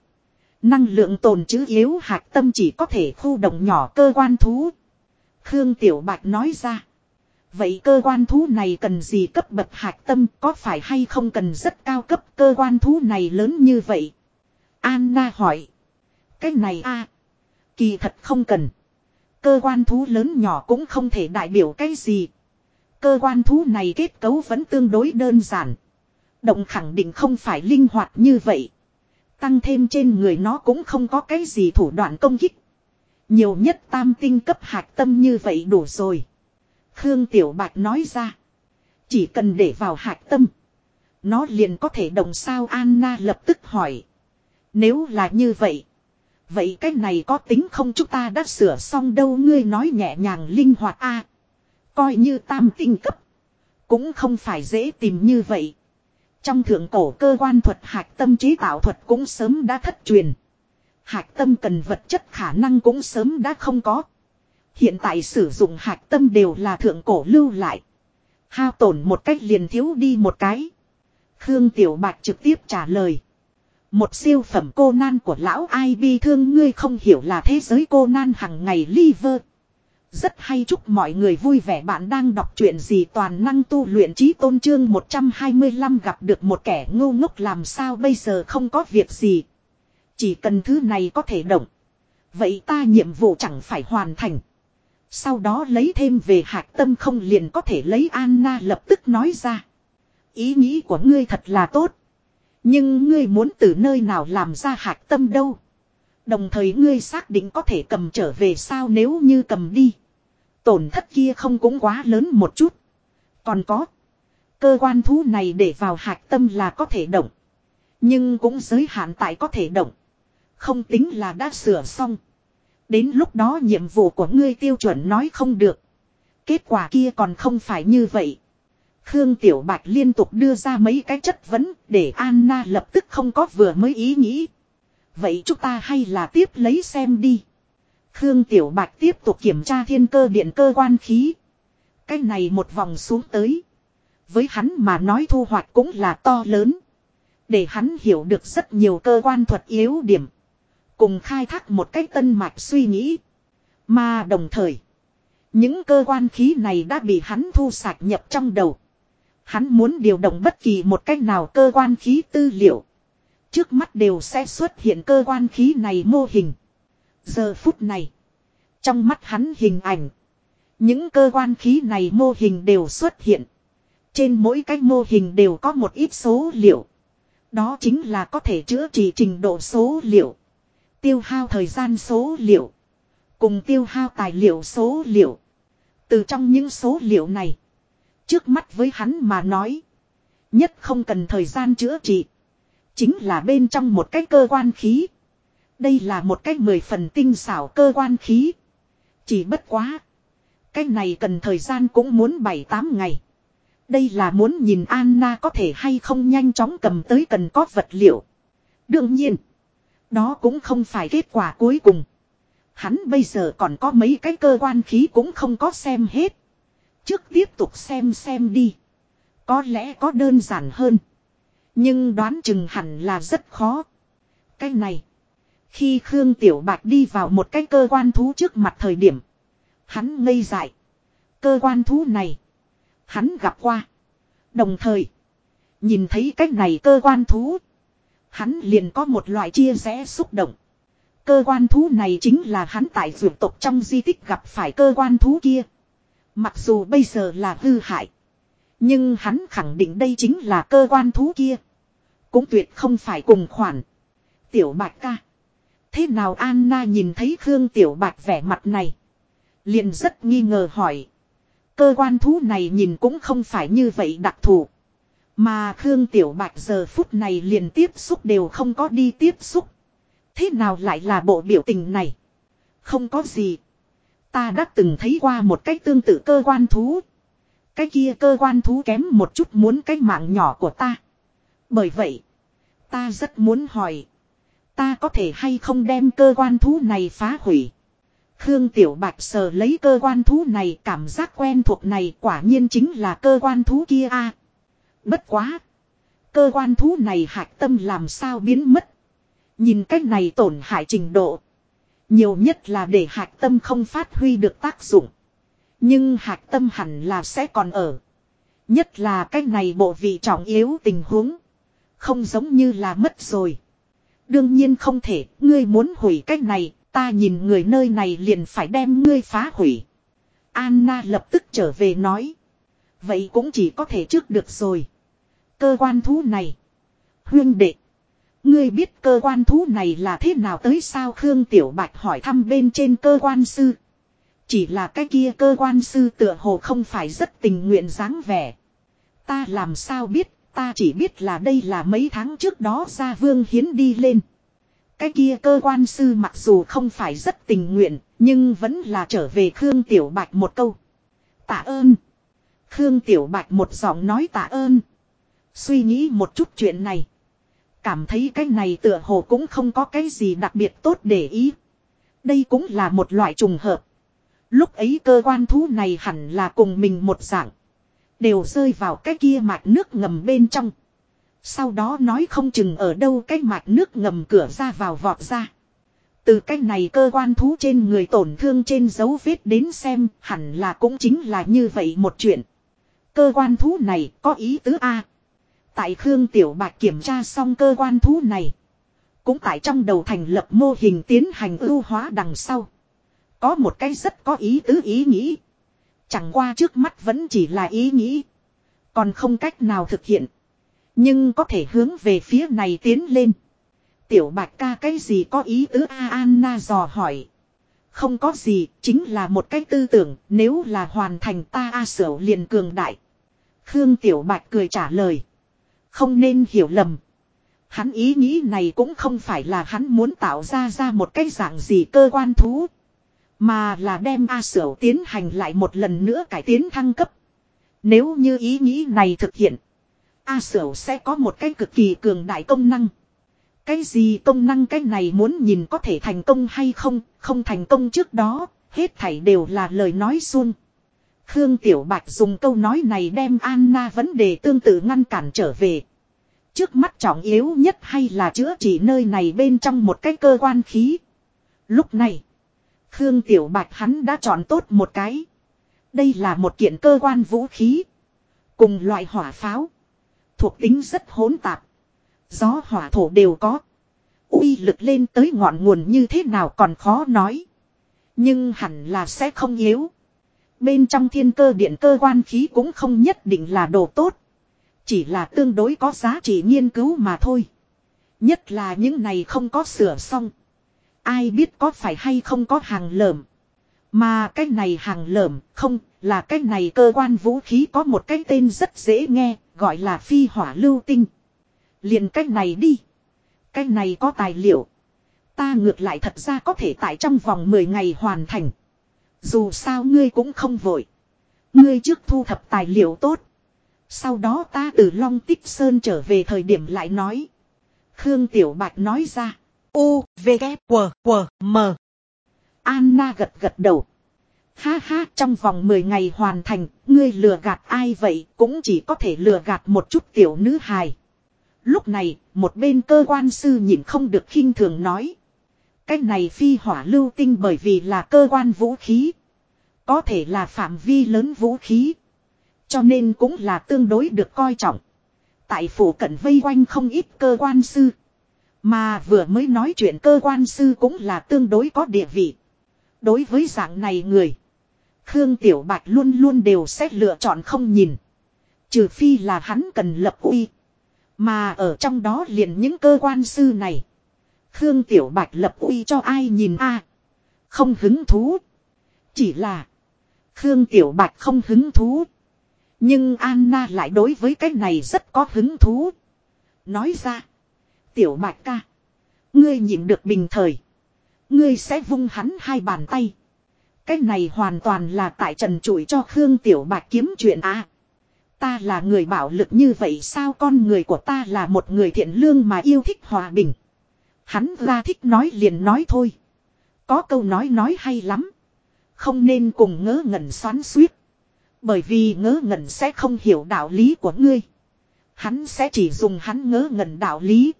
Năng lượng tồn trữ yếu hạt tâm chỉ có thể khu động nhỏ cơ quan thú. Khương Tiểu Bạch nói ra. Vậy cơ quan thú này cần gì cấp bậc hạt tâm, có phải hay không cần rất cao cấp cơ quan thú này lớn như vậy? Anna hỏi. Cái này a, Kỳ thật không cần. Cơ quan thú lớn nhỏ cũng không thể đại biểu cái gì. Cơ quan thú này kết cấu vẫn tương đối đơn giản. Động khẳng định không phải linh hoạt như vậy. Tăng thêm trên người nó cũng không có cái gì thủ đoạn công kích. Nhiều nhất tam tinh cấp hạt tâm như vậy đủ rồi. Khương Tiểu Bạch nói ra. Chỉ cần để vào hạt tâm. Nó liền có thể đồng sao Anna lập tức hỏi. Nếu là như vậy. Vậy cái này có tính không chúng ta đã sửa xong đâu ngươi nói nhẹ nhàng linh hoạt a Coi như tam tinh cấp. Cũng không phải dễ tìm như vậy. Trong thượng cổ cơ quan thuật hạch tâm chế tạo thuật cũng sớm đã thất truyền. Hạch tâm cần vật chất khả năng cũng sớm đã không có. Hiện tại sử dụng hạch tâm đều là thượng cổ lưu lại. Hao tổn một cách liền thiếu đi một cái. Khương Tiểu Bạch trực tiếp trả lời. Một siêu phẩm cô nan của lão ai bi thương ngươi không hiểu là thế giới cô nan hằng ngày liver. Rất hay chúc mọi người vui vẻ bạn đang đọc chuyện gì toàn năng tu luyện trí tôn trương 125 gặp được một kẻ ngu ngốc làm sao bây giờ không có việc gì. Chỉ cần thứ này có thể động. Vậy ta nhiệm vụ chẳng phải hoàn thành. Sau đó lấy thêm về hạt tâm không liền có thể lấy Anna lập tức nói ra. Ý nghĩ của ngươi thật là tốt. Nhưng ngươi muốn từ nơi nào làm ra hạt tâm đâu. Đồng thời ngươi xác định có thể cầm trở về sao nếu như cầm đi. Tổn thất kia không cũng quá lớn một chút. Còn có. Cơ quan thú này để vào hạch tâm là có thể động. Nhưng cũng giới hạn tại có thể động. Không tính là đã sửa xong. Đến lúc đó nhiệm vụ của ngươi tiêu chuẩn nói không được. Kết quả kia còn không phải như vậy. Khương Tiểu Bạch liên tục đưa ra mấy cái chất vấn để Anna lập tức không có vừa mới ý nghĩ. Vậy chúng ta hay là tiếp lấy xem đi. Khương Tiểu Bạch tiếp tục kiểm tra thiên cơ điện cơ quan khí. Cái này một vòng xuống tới. Với hắn mà nói thu hoạch cũng là to lớn. Để hắn hiểu được rất nhiều cơ quan thuật yếu điểm. Cùng khai thác một cách tân mạch suy nghĩ. Mà đồng thời. Những cơ quan khí này đã bị hắn thu sạch nhập trong đầu. Hắn muốn điều động bất kỳ một cách nào cơ quan khí tư liệu. Trước mắt đều sẽ xuất hiện cơ quan khí này mô hình. Giờ phút này. Trong mắt hắn hình ảnh. Những cơ quan khí này mô hình đều xuất hiện. Trên mỗi cái mô hình đều có một ít số liệu. Đó chính là có thể chữa trị trình độ số liệu. Tiêu hao thời gian số liệu. Cùng tiêu hao tài liệu số liệu. Từ trong những số liệu này. Trước mắt với hắn mà nói. Nhất không cần thời gian chữa trị. Chính là bên trong một cái cơ quan khí. Đây là một cái mười phần tinh xảo cơ quan khí. Chỉ bất quá. Cái này cần thời gian cũng muốn 7-8 ngày. Đây là muốn nhìn Anna có thể hay không nhanh chóng cầm tới cần có vật liệu. Đương nhiên. Đó cũng không phải kết quả cuối cùng. Hắn bây giờ còn có mấy cái cơ quan khí cũng không có xem hết. Trước tiếp tục xem xem đi. Có lẽ có đơn giản hơn. Nhưng đoán chừng hẳn là rất khó. Cái này. Khi Khương Tiểu Bạch đi vào một cái cơ quan thú trước mặt thời điểm. Hắn ngây dại. Cơ quan thú này. Hắn gặp qua. Đồng thời. Nhìn thấy cái này cơ quan thú. Hắn liền có một loại chia rẽ xúc động. Cơ quan thú này chính là hắn tại dược tộc trong di tích gặp phải cơ quan thú kia. Mặc dù bây giờ là hư hại. Nhưng hắn khẳng định đây chính là cơ quan thú kia. Cũng tuyệt không phải cùng khoản. Tiểu bạch ca. Thế nào Anna nhìn thấy Khương Tiểu Bạch vẻ mặt này. Liền rất nghi ngờ hỏi. Cơ quan thú này nhìn cũng không phải như vậy đặc thù. Mà Khương Tiểu Bạch giờ phút này liền tiếp xúc đều không có đi tiếp xúc. Thế nào lại là bộ biểu tình này? Không có gì. Ta đã từng thấy qua một cách tương tự cơ quan thú. Cái kia cơ quan thú kém một chút muốn cái mạng nhỏ của ta. Bởi vậy, ta rất muốn hỏi. Ta có thể hay không đem cơ quan thú này phá hủy. Khương Tiểu Bạch sờ lấy cơ quan thú này cảm giác quen thuộc này quả nhiên chính là cơ quan thú kia a. bất quá. Cơ quan thú này hạch tâm làm sao biến mất. Nhìn cách này tổn hại trình độ. Nhiều nhất là để hạch tâm không phát huy được tác dụng. Nhưng hạc tâm hẳn là sẽ còn ở. Nhất là cách này bộ vị trọng yếu tình huống. Không giống như là mất rồi. Đương nhiên không thể, ngươi muốn hủy cách này, ta nhìn người nơi này liền phải đem ngươi phá hủy. Anna lập tức trở về nói. Vậy cũng chỉ có thể trước được rồi. Cơ quan thú này. Huyên đệ. Ngươi biết cơ quan thú này là thế nào tới sao Khương Tiểu Bạch hỏi thăm bên trên cơ quan sư. Chỉ là cái kia cơ quan sư tựa hồ không phải rất tình nguyện dáng vẻ. Ta làm sao biết, ta chỉ biết là đây là mấy tháng trước đó ra vương hiến đi lên. Cái kia cơ quan sư mặc dù không phải rất tình nguyện, nhưng vẫn là trở về Khương Tiểu Bạch một câu. Tạ ơn. Khương Tiểu Bạch một giọng nói tạ ơn. Suy nghĩ một chút chuyện này. Cảm thấy cái này tựa hồ cũng không có cái gì đặc biệt tốt để ý. Đây cũng là một loại trùng hợp. Lúc ấy cơ quan thú này hẳn là cùng mình một dạng. Đều rơi vào cái kia mạch nước ngầm bên trong. Sau đó nói không chừng ở đâu cái mạch nước ngầm cửa ra vào vọt ra. Từ cái này cơ quan thú trên người tổn thương trên dấu vết đến xem, hẳn là cũng chính là như vậy một chuyện. Cơ quan thú này có ý tứ A. Tại Khương Tiểu Bạch kiểm tra xong cơ quan thú này. Cũng tại trong đầu thành lập mô hình tiến hành ưu hóa đằng sau. Có một cái rất có ý tứ ý nghĩ. Chẳng qua trước mắt vẫn chỉ là ý nghĩ. Còn không cách nào thực hiện. Nhưng có thể hướng về phía này tiến lên. Tiểu bạch ca cái gì có ý tứ A Anna dò hỏi. Không có gì, chính là một cái tư tưởng, nếu là hoàn thành ta A sở liền cường đại. Khương Tiểu Bạch cười trả lời. Không nên hiểu lầm. Hắn ý nghĩ này cũng không phải là hắn muốn tạo ra ra một cái dạng gì cơ quan thú. Mà là đem A Sở tiến hành lại một lần nữa cải tiến thăng cấp. Nếu như ý nghĩ này thực hiện. A Sở sẽ có một cái cực kỳ cường đại công năng. Cái gì công năng cái này muốn nhìn có thể thành công hay không, không thành công trước đó, hết thảy đều là lời nói suông. Khương Tiểu Bạch dùng câu nói này đem Anna vấn đề tương tự ngăn cản trở về. Trước mắt trọng yếu nhất hay là chữa trị nơi này bên trong một cái cơ quan khí. Lúc này, Khương Tiểu Bạch hắn đã chọn tốt một cái. Đây là một kiện cơ quan vũ khí. Cùng loại hỏa pháo. Thuộc tính rất hỗn tạp. Gió hỏa thổ đều có. uy lực lên tới ngọn nguồn như thế nào còn khó nói. Nhưng hẳn là sẽ không yếu. Bên trong thiên cơ điện cơ quan khí cũng không nhất định là đồ tốt. Chỉ là tương đối có giá trị nghiên cứu mà thôi. Nhất là những này không có sửa xong. Ai biết có phải hay không có hàng lởm. Mà cái này hàng lởm không, là cái này cơ quan vũ khí có một cái tên rất dễ nghe, gọi là phi hỏa lưu tinh. liền cái này đi. Cái này có tài liệu. Ta ngược lại thật ra có thể tại trong vòng 10 ngày hoàn thành. Dù sao ngươi cũng không vội. Ngươi trước thu thập tài liệu tốt. Sau đó ta từ Long Tích Sơn trở về thời điểm lại nói. Khương Tiểu Bạch nói ra. U, V, K, W, W, M. Anna gật gật đầu. Ha ha, trong vòng 10 ngày hoàn thành, ngươi lừa gạt ai vậy, cũng chỉ có thể lừa gạt một chút tiểu nữ hài. Lúc này, một bên cơ quan sư nhìn không được khinh thường nói. Cái này phi hỏa lưu tinh bởi vì là cơ quan vũ khí. Có thể là phạm vi lớn vũ khí. Cho nên cũng là tương đối được coi trọng. Tại phủ cận vây quanh không ít cơ quan sư. Mà vừa mới nói chuyện cơ quan sư cũng là tương đối có địa vị. Đối với dạng này người. Khương Tiểu Bạch luôn luôn đều sẽ lựa chọn không nhìn. Trừ phi là hắn cần lập uy. Mà ở trong đó liền những cơ quan sư này. Khương Tiểu Bạch lập uy cho ai nhìn a Không hứng thú. Chỉ là. Khương Tiểu Bạch không hứng thú. Nhưng Anna lại đối với cái này rất có hứng thú. Nói ra. Tiểu Bạch ca. Ngươi nhịn được bình thời. Ngươi sẽ vung hắn hai bàn tay. Cái này hoàn toàn là tại trần trụi cho Khương Tiểu Bạch kiếm chuyện à. Ta là người bảo lực như vậy sao con người của ta là một người thiện lương mà yêu thích hòa bình. Hắn ra thích nói liền nói thôi. Có câu nói nói hay lắm. Không nên cùng ngớ ngẩn xoắn suýt. Bởi vì ngớ ngẩn sẽ không hiểu đạo lý của ngươi. Hắn sẽ chỉ dùng hắn ngớ ngẩn đạo lý.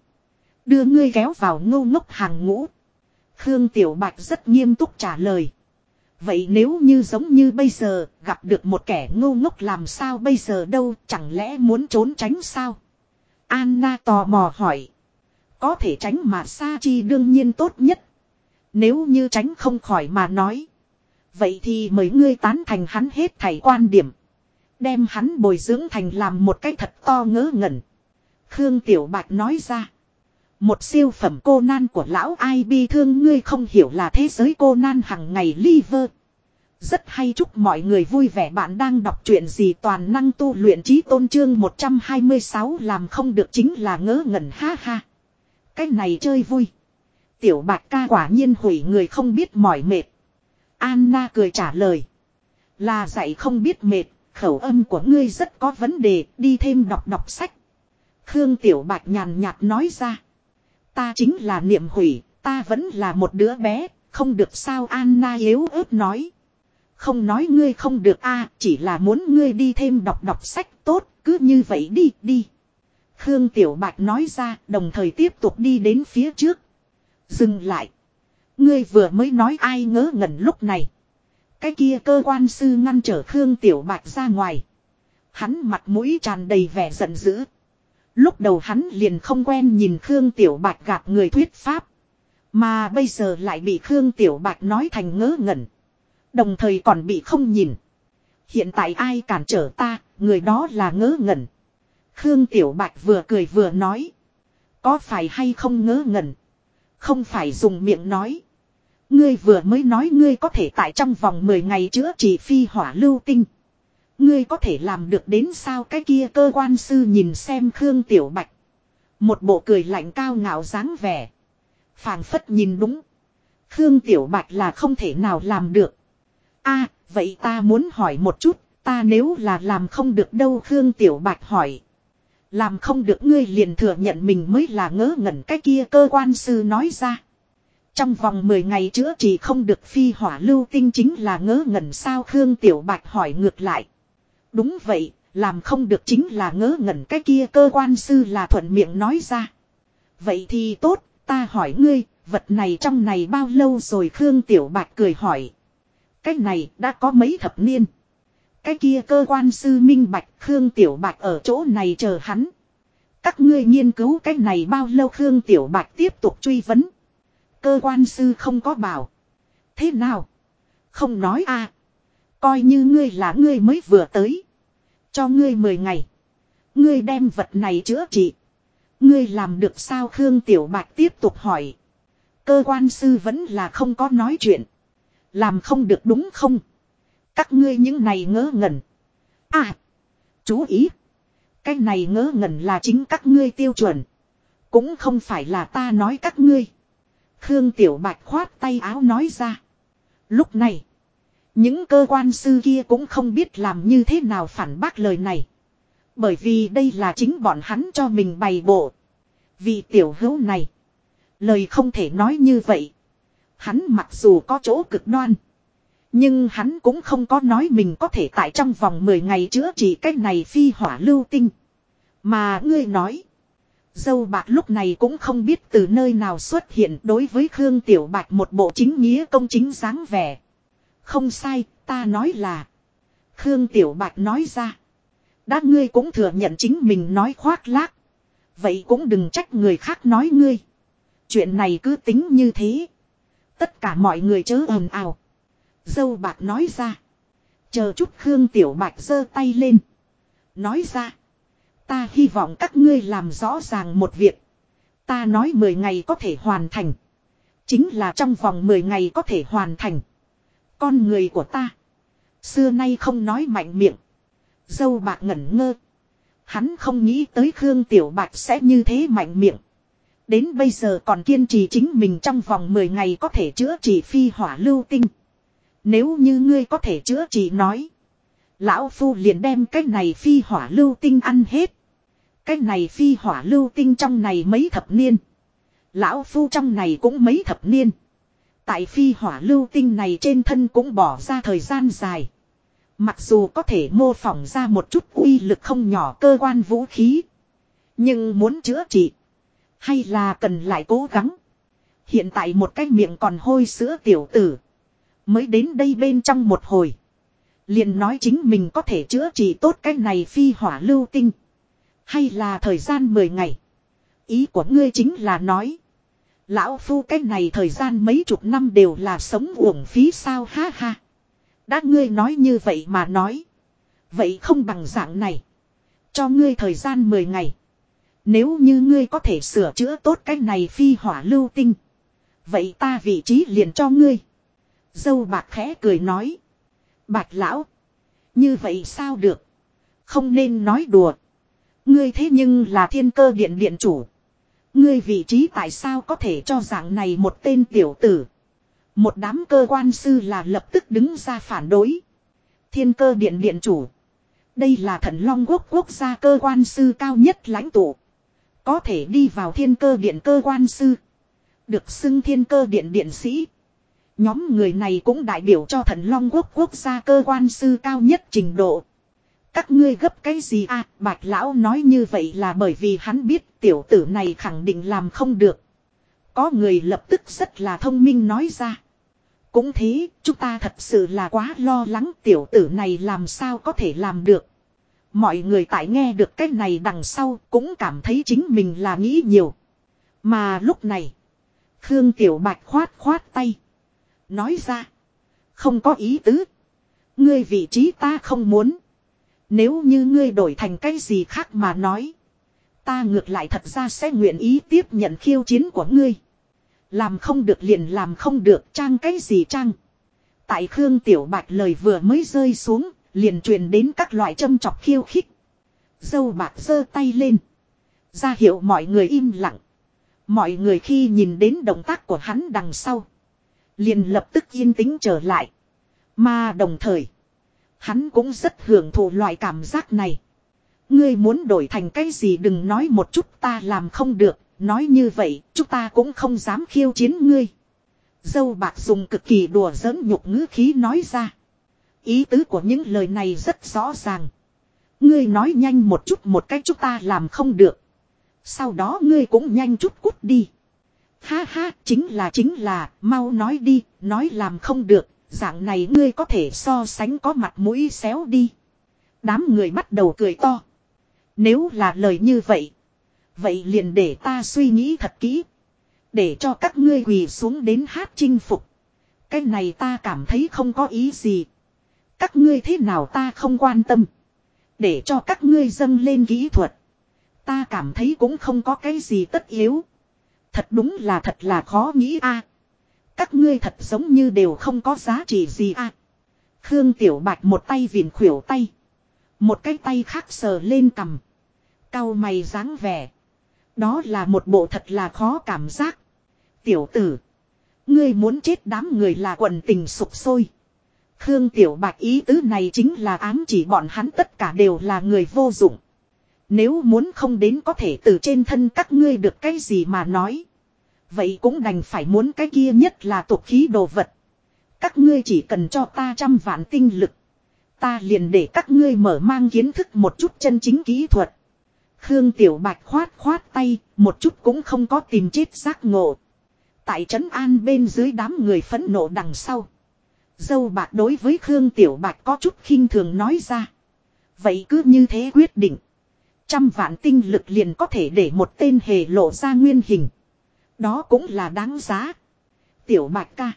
Đưa ngươi kéo vào ngô ngốc hàng ngũ. Khương Tiểu Bạch rất nghiêm túc trả lời. Vậy nếu như giống như bây giờ, gặp được một kẻ ngô ngốc làm sao bây giờ đâu, chẳng lẽ muốn trốn tránh sao? Anna tò mò hỏi. Có thể tránh mà Sa Chi đương nhiên tốt nhất. Nếu như tránh không khỏi mà nói. Vậy thì mời ngươi tán thành hắn hết thảy quan điểm. Đem hắn bồi dưỡng thành làm một cái thật to ngớ ngẩn. Khương Tiểu Bạch nói ra. Một siêu phẩm cô nan của lão ai bi thương ngươi không hiểu là thế giới cô nan hằng ngày liver. Rất hay chúc mọi người vui vẻ bạn đang đọc chuyện gì toàn năng tu luyện trí tôn trương 126 làm không được chính là ngớ ngẩn ha ha. Cái này chơi vui. Tiểu bạc ca quả nhiên hủy người không biết mỏi mệt. Anna cười trả lời. Là dạy không biết mệt, khẩu âm của ngươi rất có vấn đề, đi thêm đọc đọc sách. Khương Tiểu Bạch nhàn nhạt nói ra. Ta chính là niệm hủy, ta vẫn là một đứa bé, không được sao Anna yếu ớt nói. Không nói ngươi không được a chỉ là muốn ngươi đi thêm đọc đọc sách tốt, cứ như vậy đi, đi. Khương Tiểu Bạch nói ra, đồng thời tiếp tục đi đến phía trước. Dừng lại. Ngươi vừa mới nói ai ngớ ngẩn lúc này. Cái kia cơ quan sư ngăn trở Khương Tiểu Bạch ra ngoài. Hắn mặt mũi tràn đầy vẻ giận dữ. Lúc đầu hắn liền không quen nhìn Khương Tiểu Bạch gạt người thuyết pháp. Mà bây giờ lại bị Khương Tiểu Bạch nói thành ngớ ngẩn. Đồng thời còn bị không nhìn. Hiện tại ai cản trở ta, người đó là ngớ ngẩn. Khương Tiểu Bạch vừa cười vừa nói. Có phải hay không ngớ ngẩn? Không phải dùng miệng nói. Ngươi vừa mới nói ngươi có thể tại trong vòng 10 ngày chữa trị phi hỏa lưu tinh. Ngươi có thể làm được đến sao cái kia cơ quan sư nhìn xem Khương Tiểu Bạch. Một bộ cười lạnh cao ngạo dáng vẻ. phảng phất nhìn đúng. Khương Tiểu Bạch là không thể nào làm được. a vậy ta muốn hỏi một chút, ta nếu là làm không được đâu Khương Tiểu Bạch hỏi. Làm không được ngươi liền thừa nhận mình mới là ngớ ngẩn cái kia cơ quan sư nói ra. Trong vòng 10 ngày chữa trị không được phi hỏa lưu tinh chính là ngớ ngẩn sao Khương Tiểu Bạch hỏi ngược lại. Đúng vậy, làm không được chính là ngớ ngẩn cái kia cơ quan sư là thuận miệng nói ra. Vậy thì tốt, ta hỏi ngươi, vật này trong này bao lâu rồi Khương Tiểu Bạch cười hỏi. Cái này đã có mấy thập niên. Cái kia cơ quan sư minh bạch Khương Tiểu Bạch ở chỗ này chờ hắn. Các ngươi nghiên cứu cái này bao lâu Khương Tiểu Bạch tiếp tục truy vấn. Cơ quan sư không có bảo. Thế nào? Không nói à. Coi như ngươi là ngươi mới vừa tới. Cho ngươi 10 ngày. Ngươi đem vật này chữa trị. Ngươi làm được sao Khương Tiểu Bạch tiếp tục hỏi. Cơ quan sư vẫn là không có nói chuyện. Làm không được đúng không? Các ngươi những này ngớ ngẩn. À. Chú ý. Cái này ngớ ngẩn là chính các ngươi tiêu chuẩn. Cũng không phải là ta nói các ngươi. Khương Tiểu Bạch khoát tay áo nói ra. Lúc này. Những cơ quan sư kia cũng không biết làm như thế nào phản bác lời này. Bởi vì đây là chính bọn hắn cho mình bày bộ. Vì tiểu hữu này. Lời không thể nói như vậy. Hắn mặc dù có chỗ cực đoan. Nhưng hắn cũng không có nói mình có thể tại trong vòng 10 ngày chữa trị cách này phi hỏa lưu tinh. Mà ngươi nói. Dâu bạc lúc này cũng không biết từ nơi nào xuất hiện đối với Khương Tiểu Bạch một bộ chính nghĩa công chính dáng vẻ. Không sai, ta nói là. Khương Tiểu Bạch nói ra. Đã ngươi cũng thừa nhận chính mình nói khoác lác. Vậy cũng đừng trách người khác nói ngươi. Chuyện này cứ tính như thế. Tất cả mọi người chớ ồn ào. Dâu bạc nói ra. Chờ chút Khương Tiểu Bạch giơ tay lên. Nói ra. Ta hy vọng các ngươi làm rõ ràng một việc. Ta nói 10 ngày có thể hoàn thành. Chính là trong vòng 10 ngày có thể hoàn thành. Con người của ta. Xưa nay không nói mạnh miệng. Dâu bạc ngẩn ngơ. Hắn không nghĩ tới Khương Tiểu Bạch sẽ như thế mạnh miệng. Đến bây giờ còn kiên trì chính mình trong vòng 10 ngày có thể chữa trị phi hỏa lưu tinh. Nếu như ngươi có thể chữa trị nói. Lão Phu liền đem cái này phi hỏa lưu tinh ăn hết. Cái này phi hỏa lưu tinh trong này mấy thập niên. Lão Phu trong này cũng mấy thập niên. Tại phi hỏa lưu tinh này trên thân cũng bỏ ra thời gian dài. Mặc dù có thể mô phỏng ra một chút uy lực không nhỏ cơ quan vũ khí. Nhưng muốn chữa trị. Hay là cần lại cố gắng. Hiện tại một cái miệng còn hôi sữa tiểu tử. Mới đến đây bên trong một hồi. Liền nói chính mình có thể chữa trị tốt cái này phi hỏa lưu tinh. Hay là thời gian 10 ngày. Ý của ngươi chính là nói. Lão phu, cái này thời gian mấy chục năm đều là sống uổng phí sao ha ha. Đã ngươi nói như vậy mà nói. Vậy không bằng dạng này. Cho ngươi thời gian 10 ngày. Nếu như ngươi có thể sửa chữa tốt cái này phi hỏa lưu tinh. Vậy ta vị trí liền cho ngươi. Dâu bạc khẽ cười nói. bạc lão. Như vậy sao được. Không nên nói đùa. Ngươi thế nhưng là thiên cơ điện điện chủ. Ngươi vị trí tại sao có thể cho dạng này một tên tiểu tử. Một đám cơ quan sư là lập tức đứng ra phản đối. Thiên cơ điện điện chủ. Đây là thần long quốc quốc gia cơ quan sư cao nhất lãnh tụ. Có thể đi vào thiên cơ điện cơ quan sư. Được xưng thiên cơ điện điện sĩ. Nhóm người này cũng đại biểu cho thần long quốc quốc gia cơ quan sư cao nhất trình độ. Các ngươi gấp cái gì à, bạch lão nói như vậy là bởi vì hắn biết tiểu tử này khẳng định làm không được. Có người lập tức rất là thông minh nói ra. Cũng thế, chúng ta thật sự là quá lo lắng tiểu tử này làm sao có thể làm được. Mọi người tại nghe được cái này đằng sau cũng cảm thấy chính mình là nghĩ nhiều. Mà lúc này, Khương Tiểu Bạch khoát khoát tay. Nói ra, không có ý tứ. Ngươi vị trí ta không muốn. Nếu như ngươi đổi thành cái gì khác mà nói. Ta ngược lại thật ra sẽ nguyện ý tiếp nhận khiêu chiến của ngươi. Làm không được liền làm không được trang cái gì trang. Tại Khương Tiểu Bạch lời vừa mới rơi xuống, liền truyền đến các loại châm chọc khiêu khích. Dâu bạc giơ tay lên. ra hiệu mọi người im lặng. Mọi người khi nhìn đến động tác của hắn đằng sau. Liền lập tức yên tĩnh trở lại. Mà đồng thời. Hắn cũng rất hưởng thụ loại cảm giác này. Ngươi muốn đổi thành cái gì đừng nói một chút ta làm không được. Nói như vậy chúng ta cũng không dám khiêu chiến ngươi. Dâu bạc dùng cực kỳ đùa giỡn nhục ngữ khí nói ra. Ý tứ của những lời này rất rõ ràng. Ngươi nói nhanh một chút một cách chúng ta làm không được. Sau đó ngươi cũng nhanh chút cút đi. Ha ha, chính là chính là, mau nói đi, nói làm không được, dạng này ngươi có thể so sánh có mặt mũi xéo đi. Đám người bắt đầu cười to. Nếu là lời như vậy, vậy liền để ta suy nghĩ thật kỹ. Để cho các ngươi quỳ xuống đến hát chinh phục. Cái này ta cảm thấy không có ý gì. Các ngươi thế nào ta không quan tâm. Để cho các ngươi dâng lên kỹ thuật. Ta cảm thấy cũng không có cái gì tất yếu. Thật đúng là thật là khó nghĩ a. Các ngươi thật giống như đều không có giá trị gì à. Khương Tiểu Bạch một tay vịn khuỷu tay. Một cái tay khác sờ lên cầm. Cao mày dáng vẻ. Đó là một bộ thật là khó cảm giác. Tiểu tử. Ngươi muốn chết đám người là quần tình sụp sôi. Khương Tiểu Bạch ý tứ này chính là ám chỉ bọn hắn tất cả đều là người vô dụng. Nếu muốn không đến có thể từ trên thân các ngươi được cái gì mà nói. Vậy cũng đành phải muốn cái kia nhất là tục khí đồ vật. Các ngươi chỉ cần cho ta trăm vạn tinh lực. Ta liền để các ngươi mở mang kiến thức một chút chân chính kỹ thuật. Khương Tiểu Bạch khoát khoát tay, một chút cũng không có tìm chết giác ngộ. Tại trấn an bên dưới đám người phẫn nộ đằng sau. Dâu bạc đối với Khương Tiểu Bạch có chút khinh thường nói ra. Vậy cứ như thế quyết định. Trăm vạn tinh lực liền có thể để một tên hề lộ ra nguyên hình. Đó cũng là đáng giá. Tiểu Bạch ca.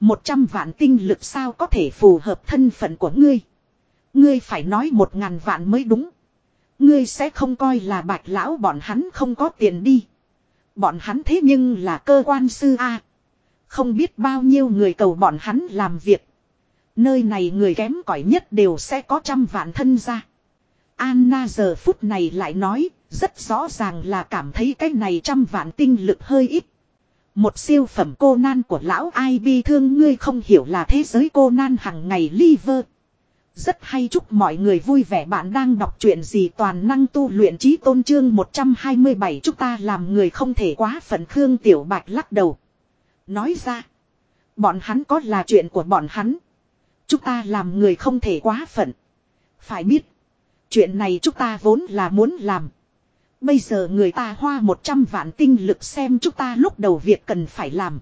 Một trăm vạn tinh lực sao có thể phù hợp thân phận của ngươi. Ngươi phải nói một ngàn vạn mới đúng. Ngươi sẽ không coi là bạch lão bọn hắn không có tiền đi. Bọn hắn thế nhưng là cơ quan sư A. Không biết bao nhiêu người cầu bọn hắn làm việc. Nơi này người kém cỏi nhất đều sẽ có trăm vạn thân ra. Anna giờ phút này lại nói, rất rõ ràng là cảm thấy cái này trăm vạn tinh lực hơi ít. Một siêu phẩm cô nan của lão ai bi thương ngươi không hiểu là thế giới cô nan hằng ngày liver. Rất hay chúc mọi người vui vẻ bạn đang đọc chuyện gì toàn năng tu luyện trí tôn trương 127 chúng ta làm người không thể quá phận Khương Tiểu Bạch lắc đầu. Nói ra. Bọn hắn có là chuyện của bọn hắn. Chúng ta làm người không thể quá phận. Phải biết. Chuyện này chúng ta vốn là muốn làm. Bây giờ người ta hoa 100 vạn tinh lực xem chúng ta lúc đầu việc cần phải làm.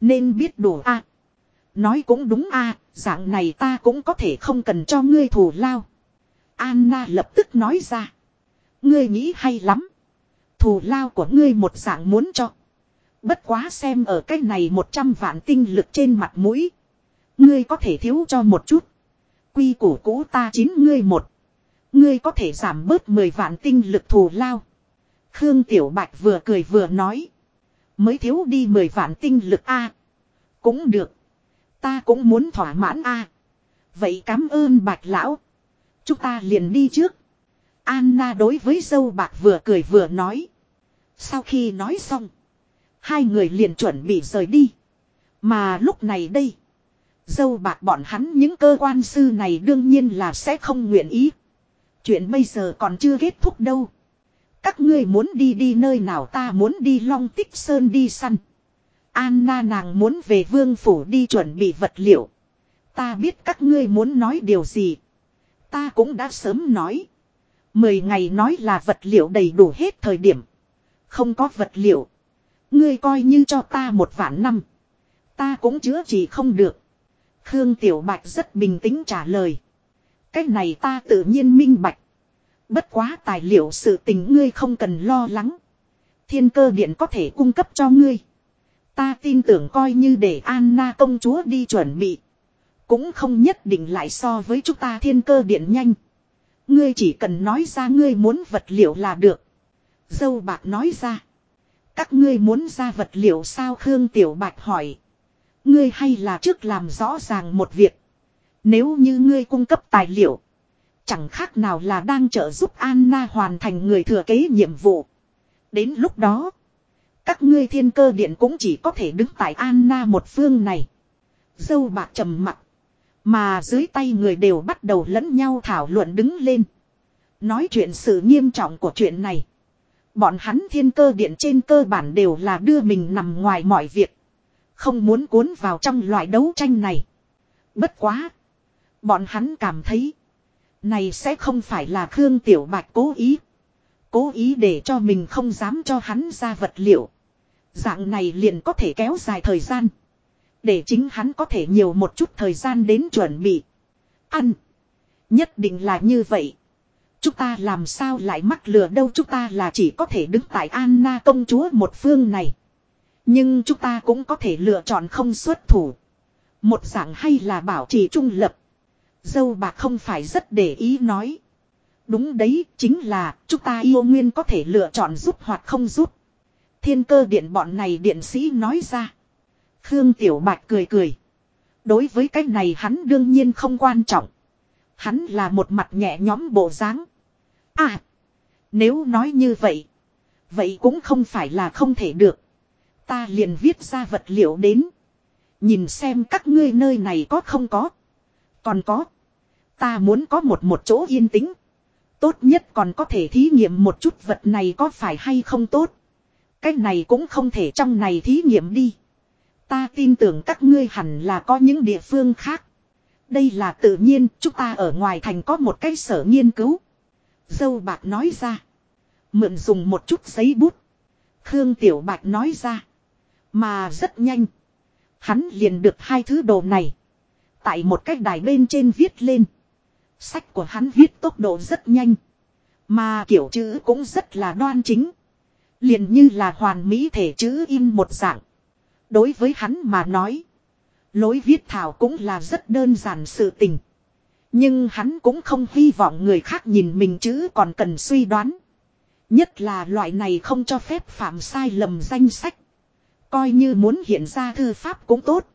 Nên biết đủ a Nói cũng đúng a, dạng này ta cũng có thể không cần cho ngươi thù lao. Anna lập tức nói ra. Ngươi nghĩ hay lắm. Thù lao của ngươi một dạng muốn cho. Bất quá xem ở cái này 100 vạn tinh lực trên mặt mũi. Ngươi có thể thiếu cho một chút. Quy củ cũ ta chín ngươi một. Ngươi có thể giảm bớt 10 vạn tinh lực thù lao. Khương Tiểu Bạch vừa cười vừa nói. Mới thiếu đi 10 vạn tinh lực A. cũng được. Ta cũng muốn thỏa mãn A. vậy cảm ơn Bạch Lão. Chúng ta liền đi trước. Anna đối với dâu bạc vừa cười vừa nói. Sau khi nói xong. Hai người liền chuẩn bị rời đi. Mà lúc này đây. Dâu bạc bọn hắn những cơ quan sư này đương nhiên là sẽ không nguyện ý. Chuyện bây giờ còn chưa kết thúc đâu. Các ngươi muốn đi đi nơi nào ta muốn đi long tích sơn đi săn. Anna nàng muốn về vương phủ đi chuẩn bị vật liệu. Ta biết các ngươi muốn nói điều gì. Ta cũng đã sớm nói. Mười ngày nói là vật liệu đầy đủ hết thời điểm. Không có vật liệu. Ngươi coi như cho ta một vạn năm. Ta cũng chữa trị không được. Khương Tiểu Bạch rất bình tĩnh trả lời. Cái này ta tự nhiên minh bạch. Bất quá tài liệu sự tình ngươi không cần lo lắng. Thiên cơ điện có thể cung cấp cho ngươi. Ta tin tưởng coi như để Anna công chúa đi chuẩn bị. Cũng không nhất định lại so với chúng ta thiên cơ điện nhanh. Ngươi chỉ cần nói ra ngươi muốn vật liệu là được. Dâu bạc nói ra. Các ngươi muốn ra vật liệu sao Khương Tiểu Bạch hỏi. Ngươi hay là trước làm rõ ràng một việc. Nếu như ngươi cung cấp tài liệu. Chẳng khác nào là đang trợ giúp Anna hoàn thành người thừa kế nhiệm vụ. Đến lúc đó. Các ngươi thiên cơ điện cũng chỉ có thể đứng tại Anna một phương này. Dâu bạc trầm mặt. Mà dưới tay người đều bắt đầu lẫn nhau thảo luận đứng lên. Nói chuyện sự nghiêm trọng của chuyện này. Bọn hắn thiên cơ điện trên cơ bản đều là đưa mình nằm ngoài mọi việc. Không muốn cuốn vào trong loại đấu tranh này. Bất quá. Bọn hắn cảm thấy. Này sẽ không phải là Khương Tiểu Bạch cố ý. Cố ý để cho mình không dám cho hắn ra vật liệu. Dạng này liền có thể kéo dài thời gian. Để chính hắn có thể nhiều một chút thời gian đến chuẩn bị. Ăn. Nhất định là như vậy. Chúng ta làm sao lại mắc lừa đâu chúng ta là chỉ có thể đứng tại Anna công chúa một phương này. Nhưng chúng ta cũng có thể lựa chọn không xuất thủ. Một dạng hay là bảo trì trung lập. Dâu bạc không phải rất để ý nói. Đúng đấy, chính là, chúng ta yêu nguyên có thể lựa chọn giúp hoặc không giúp. Thiên cơ điện bọn này điện sĩ nói ra. Khương Tiểu Bạch cười cười. Đối với cái này hắn đương nhiên không quan trọng. Hắn là một mặt nhẹ nhóm bộ dáng. À. Nếu nói như vậy. Vậy cũng không phải là không thể được. Ta liền viết ra vật liệu đến. Nhìn xem các ngươi nơi này có không có. Còn có. Ta muốn có một một chỗ yên tĩnh. Tốt nhất còn có thể thí nghiệm một chút vật này có phải hay không tốt. Cái này cũng không thể trong này thí nghiệm đi. Ta tin tưởng các ngươi hẳn là có những địa phương khác. Đây là tự nhiên, chúng ta ở ngoài thành có một cái sở nghiên cứu. Dâu bạc nói ra. Mượn dùng một chút giấy bút. Khương Tiểu Bạch nói ra. Mà rất nhanh. Hắn liền được hai thứ đồ này. Tại một cách đài bên trên viết lên. Sách của hắn viết tốc độ rất nhanh. Mà kiểu chữ cũng rất là đoan chính. Liền như là hoàn mỹ thể chữ in một dạng. Đối với hắn mà nói. Lối viết thảo cũng là rất đơn giản sự tình. Nhưng hắn cũng không hy vọng người khác nhìn mình chữ còn cần suy đoán. Nhất là loại này không cho phép phạm sai lầm danh sách. Coi như muốn hiện ra thư pháp cũng tốt.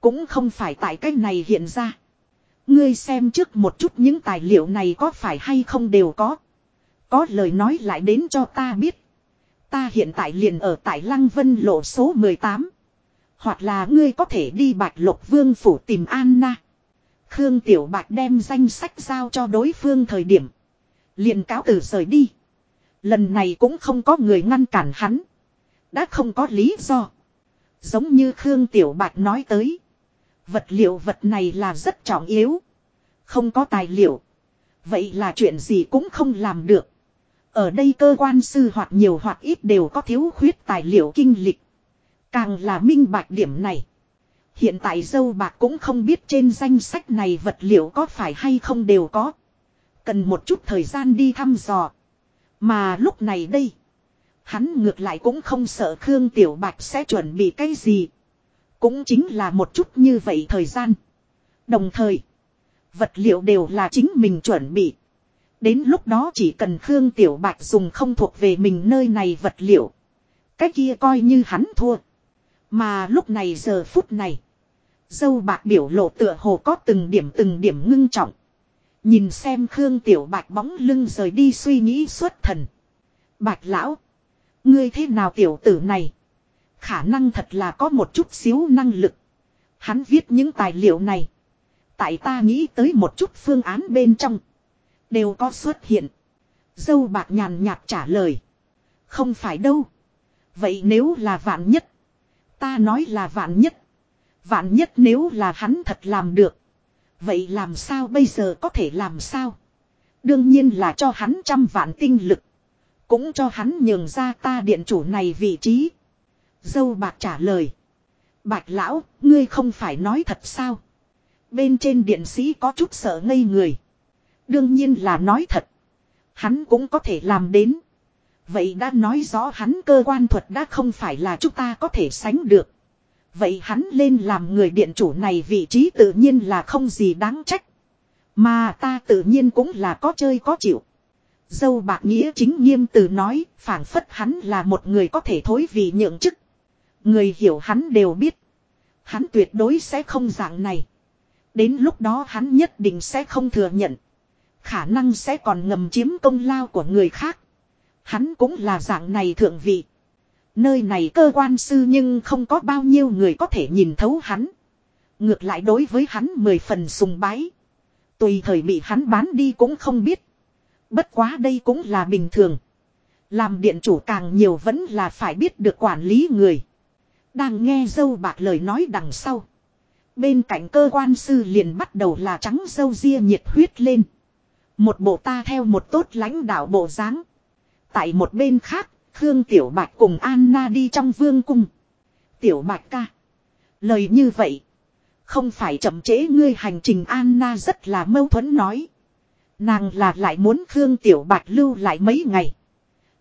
Cũng không phải tại cách này hiện ra. Ngươi xem trước một chút những tài liệu này có phải hay không đều có. Có lời nói lại đến cho ta biết. Ta hiện tại liền ở tại Lăng Vân lộ số 18. Hoặc là ngươi có thể đi Bạch Lộc Vương phủ tìm Anna. Khương Tiểu Bạch đem danh sách giao cho đối phương thời điểm. liền cáo từ rời đi. Lần này cũng không có người ngăn cản hắn. Đã không có lý do. Giống như Khương Tiểu Bạch nói tới. Vật liệu vật này là rất trọng yếu. Không có tài liệu. Vậy là chuyện gì cũng không làm được. Ở đây cơ quan sư hoặc nhiều hoặc ít đều có thiếu khuyết tài liệu kinh lịch. Càng là minh bạch điểm này. Hiện tại dâu bạc cũng không biết trên danh sách này vật liệu có phải hay không đều có. Cần một chút thời gian đi thăm dò. Mà lúc này đây. Hắn ngược lại cũng không sợ Khương Tiểu Bạch sẽ chuẩn bị cái gì. Cũng chính là một chút như vậy thời gian. Đồng thời. Vật liệu đều là chính mình chuẩn bị. Đến lúc đó chỉ cần Khương Tiểu Bạch dùng không thuộc về mình nơi này vật liệu. Cái kia coi như hắn thua. Mà lúc này giờ phút này. Dâu bạc biểu lộ tựa hồ có từng điểm từng điểm ngưng trọng. Nhìn xem Khương Tiểu Bạch bóng lưng rời đi suy nghĩ xuất thần. Bạch lão. Ngươi thế nào tiểu tử này? Khả năng thật là có một chút xíu năng lực. Hắn viết những tài liệu này. Tại ta nghĩ tới một chút phương án bên trong. Đều có xuất hiện. Dâu bạc nhàn nhạt trả lời. Không phải đâu. Vậy nếu là vạn nhất. Ta nói là vạn nhất. Vạn nhất nếu là hắn thật làm được. Vậy làm sao bây giờ có thể làm sao? Đương nhiên là cho hắn trăm vạn tinh lực. Cũng cho hắn nhường ra ta điện chủ này vị trí. Dâu bạc trả lời. Bạch lão, ngươi không phải nói thật sao? Bên trên điện sĩ có chút sợ ngây người. Đương nhiên là nói thật. Hắn cũng có thể làm đến. Vậy đã nói rõ hắn cơ quan thuật đã không phải là chúng ta có thể sánh được. Vậy hắn lên làm người điện chủ này vị trí tự nhiên là không gì đáng trách. Mà ta tự nhiên cũng là có chơi có chịu. Dâu bạc nghĩa chính nghiêm từ nói, phảng phất hắn là một người có thể thối vì nhượng chức. Người hiểu hắn đều biết. Hắn tuyệt đối sẽ không dạng này. Đến lúc đó hắn nhất định sẽ không thừa nhận. Khả năng sẽ còn ngầm chiếm công lao của người khác. Hắn cũng là dạng này thượng vị. Nơi này cơ quan sư nhưng không có bao nhiêu người có thể nhìn thấu hắn. Ngược lại đối với hắn mười phần sùng bái. Tùy thời bị hắn bán đi cũng không biết. Bất quá đây cũng là bình thường. Làm điện chủ càng nhiều vẫn là phải biết được quản lý người. Đang nghe dâu bạc lời nói đằng sau. Bên cạnh cơ quan sư liền bắt đầu là trắng dâu ria nhiệt huyết lên. Một bộ ta theo một tốt lãnh đạo bộ dáng. Tại một bên khác, Khương Tiểu Bạch cùng Anna đi trong vương cung. Tiểu Bạch ca. Lời như vậy. Không phải chậm trễ ngươi hành trình Anna rất là mâu thuẫn nói. Nàng là lại muốn Khương Tiểu Bạch lưu lại mấy ngày.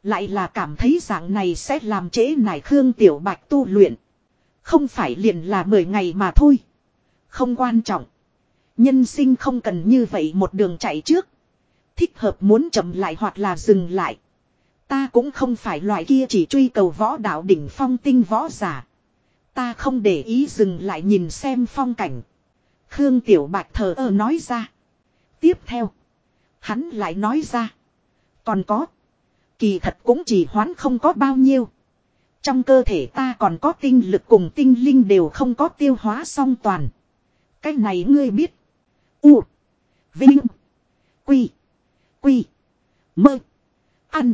Lại là cảm thấy dạng này sẽ làm trễ nải Khương Tiểu Bạch tu luyện. Không phải liền là 10 ngày mà thôi. Không quan trọng. Nhân sinh không cần như vậy một đường chạy trước. Thích hợp muốn chậm lại hoặc là dừng lại. Ta cũng không phải loại kia chỉ truy cầu võ đạo đỉnh phong tinh võ giả. Ta không để ý dừng lại nhìn xem phong cảnh. Khương Tiểu Bạch thờ ơ nói ra. Tiếp theo. Hắn lại nói ra. Còn có. Kỳ thật cũng chỉ hoán không có bao nhiêu. Trong cơ thể ta còn có tinh lực cùng tinh linh đều không có tiêu hóa song toàn. Cái này ngươi biết. U. Vinh. Quy. Quy. Mơ. Ăn.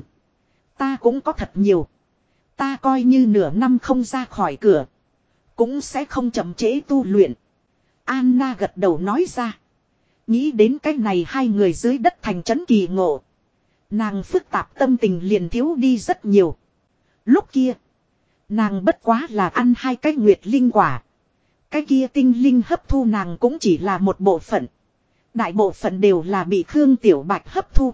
Ta cũng có thật nhiều. Ta coi như nửa năm không ra khỏi cửa. Cũng sẽ không chậm chế tu luyện. Anna gật đầu nói ra. Nghĩ đến cái này hai người dưới đất thành trấn kỳ ngộ. Nàng phức tạp tâm tình liền thiếu đi rất nhiều. Lúc kia. Nàng bất quá là ăn hai cái nguyệt linh quả. Cái kia tinh linh hấp thu nàng cũng chỉ là một bộ phận. Đại bộ phận đều là bị Khương Tiểu Bạch hấp thu.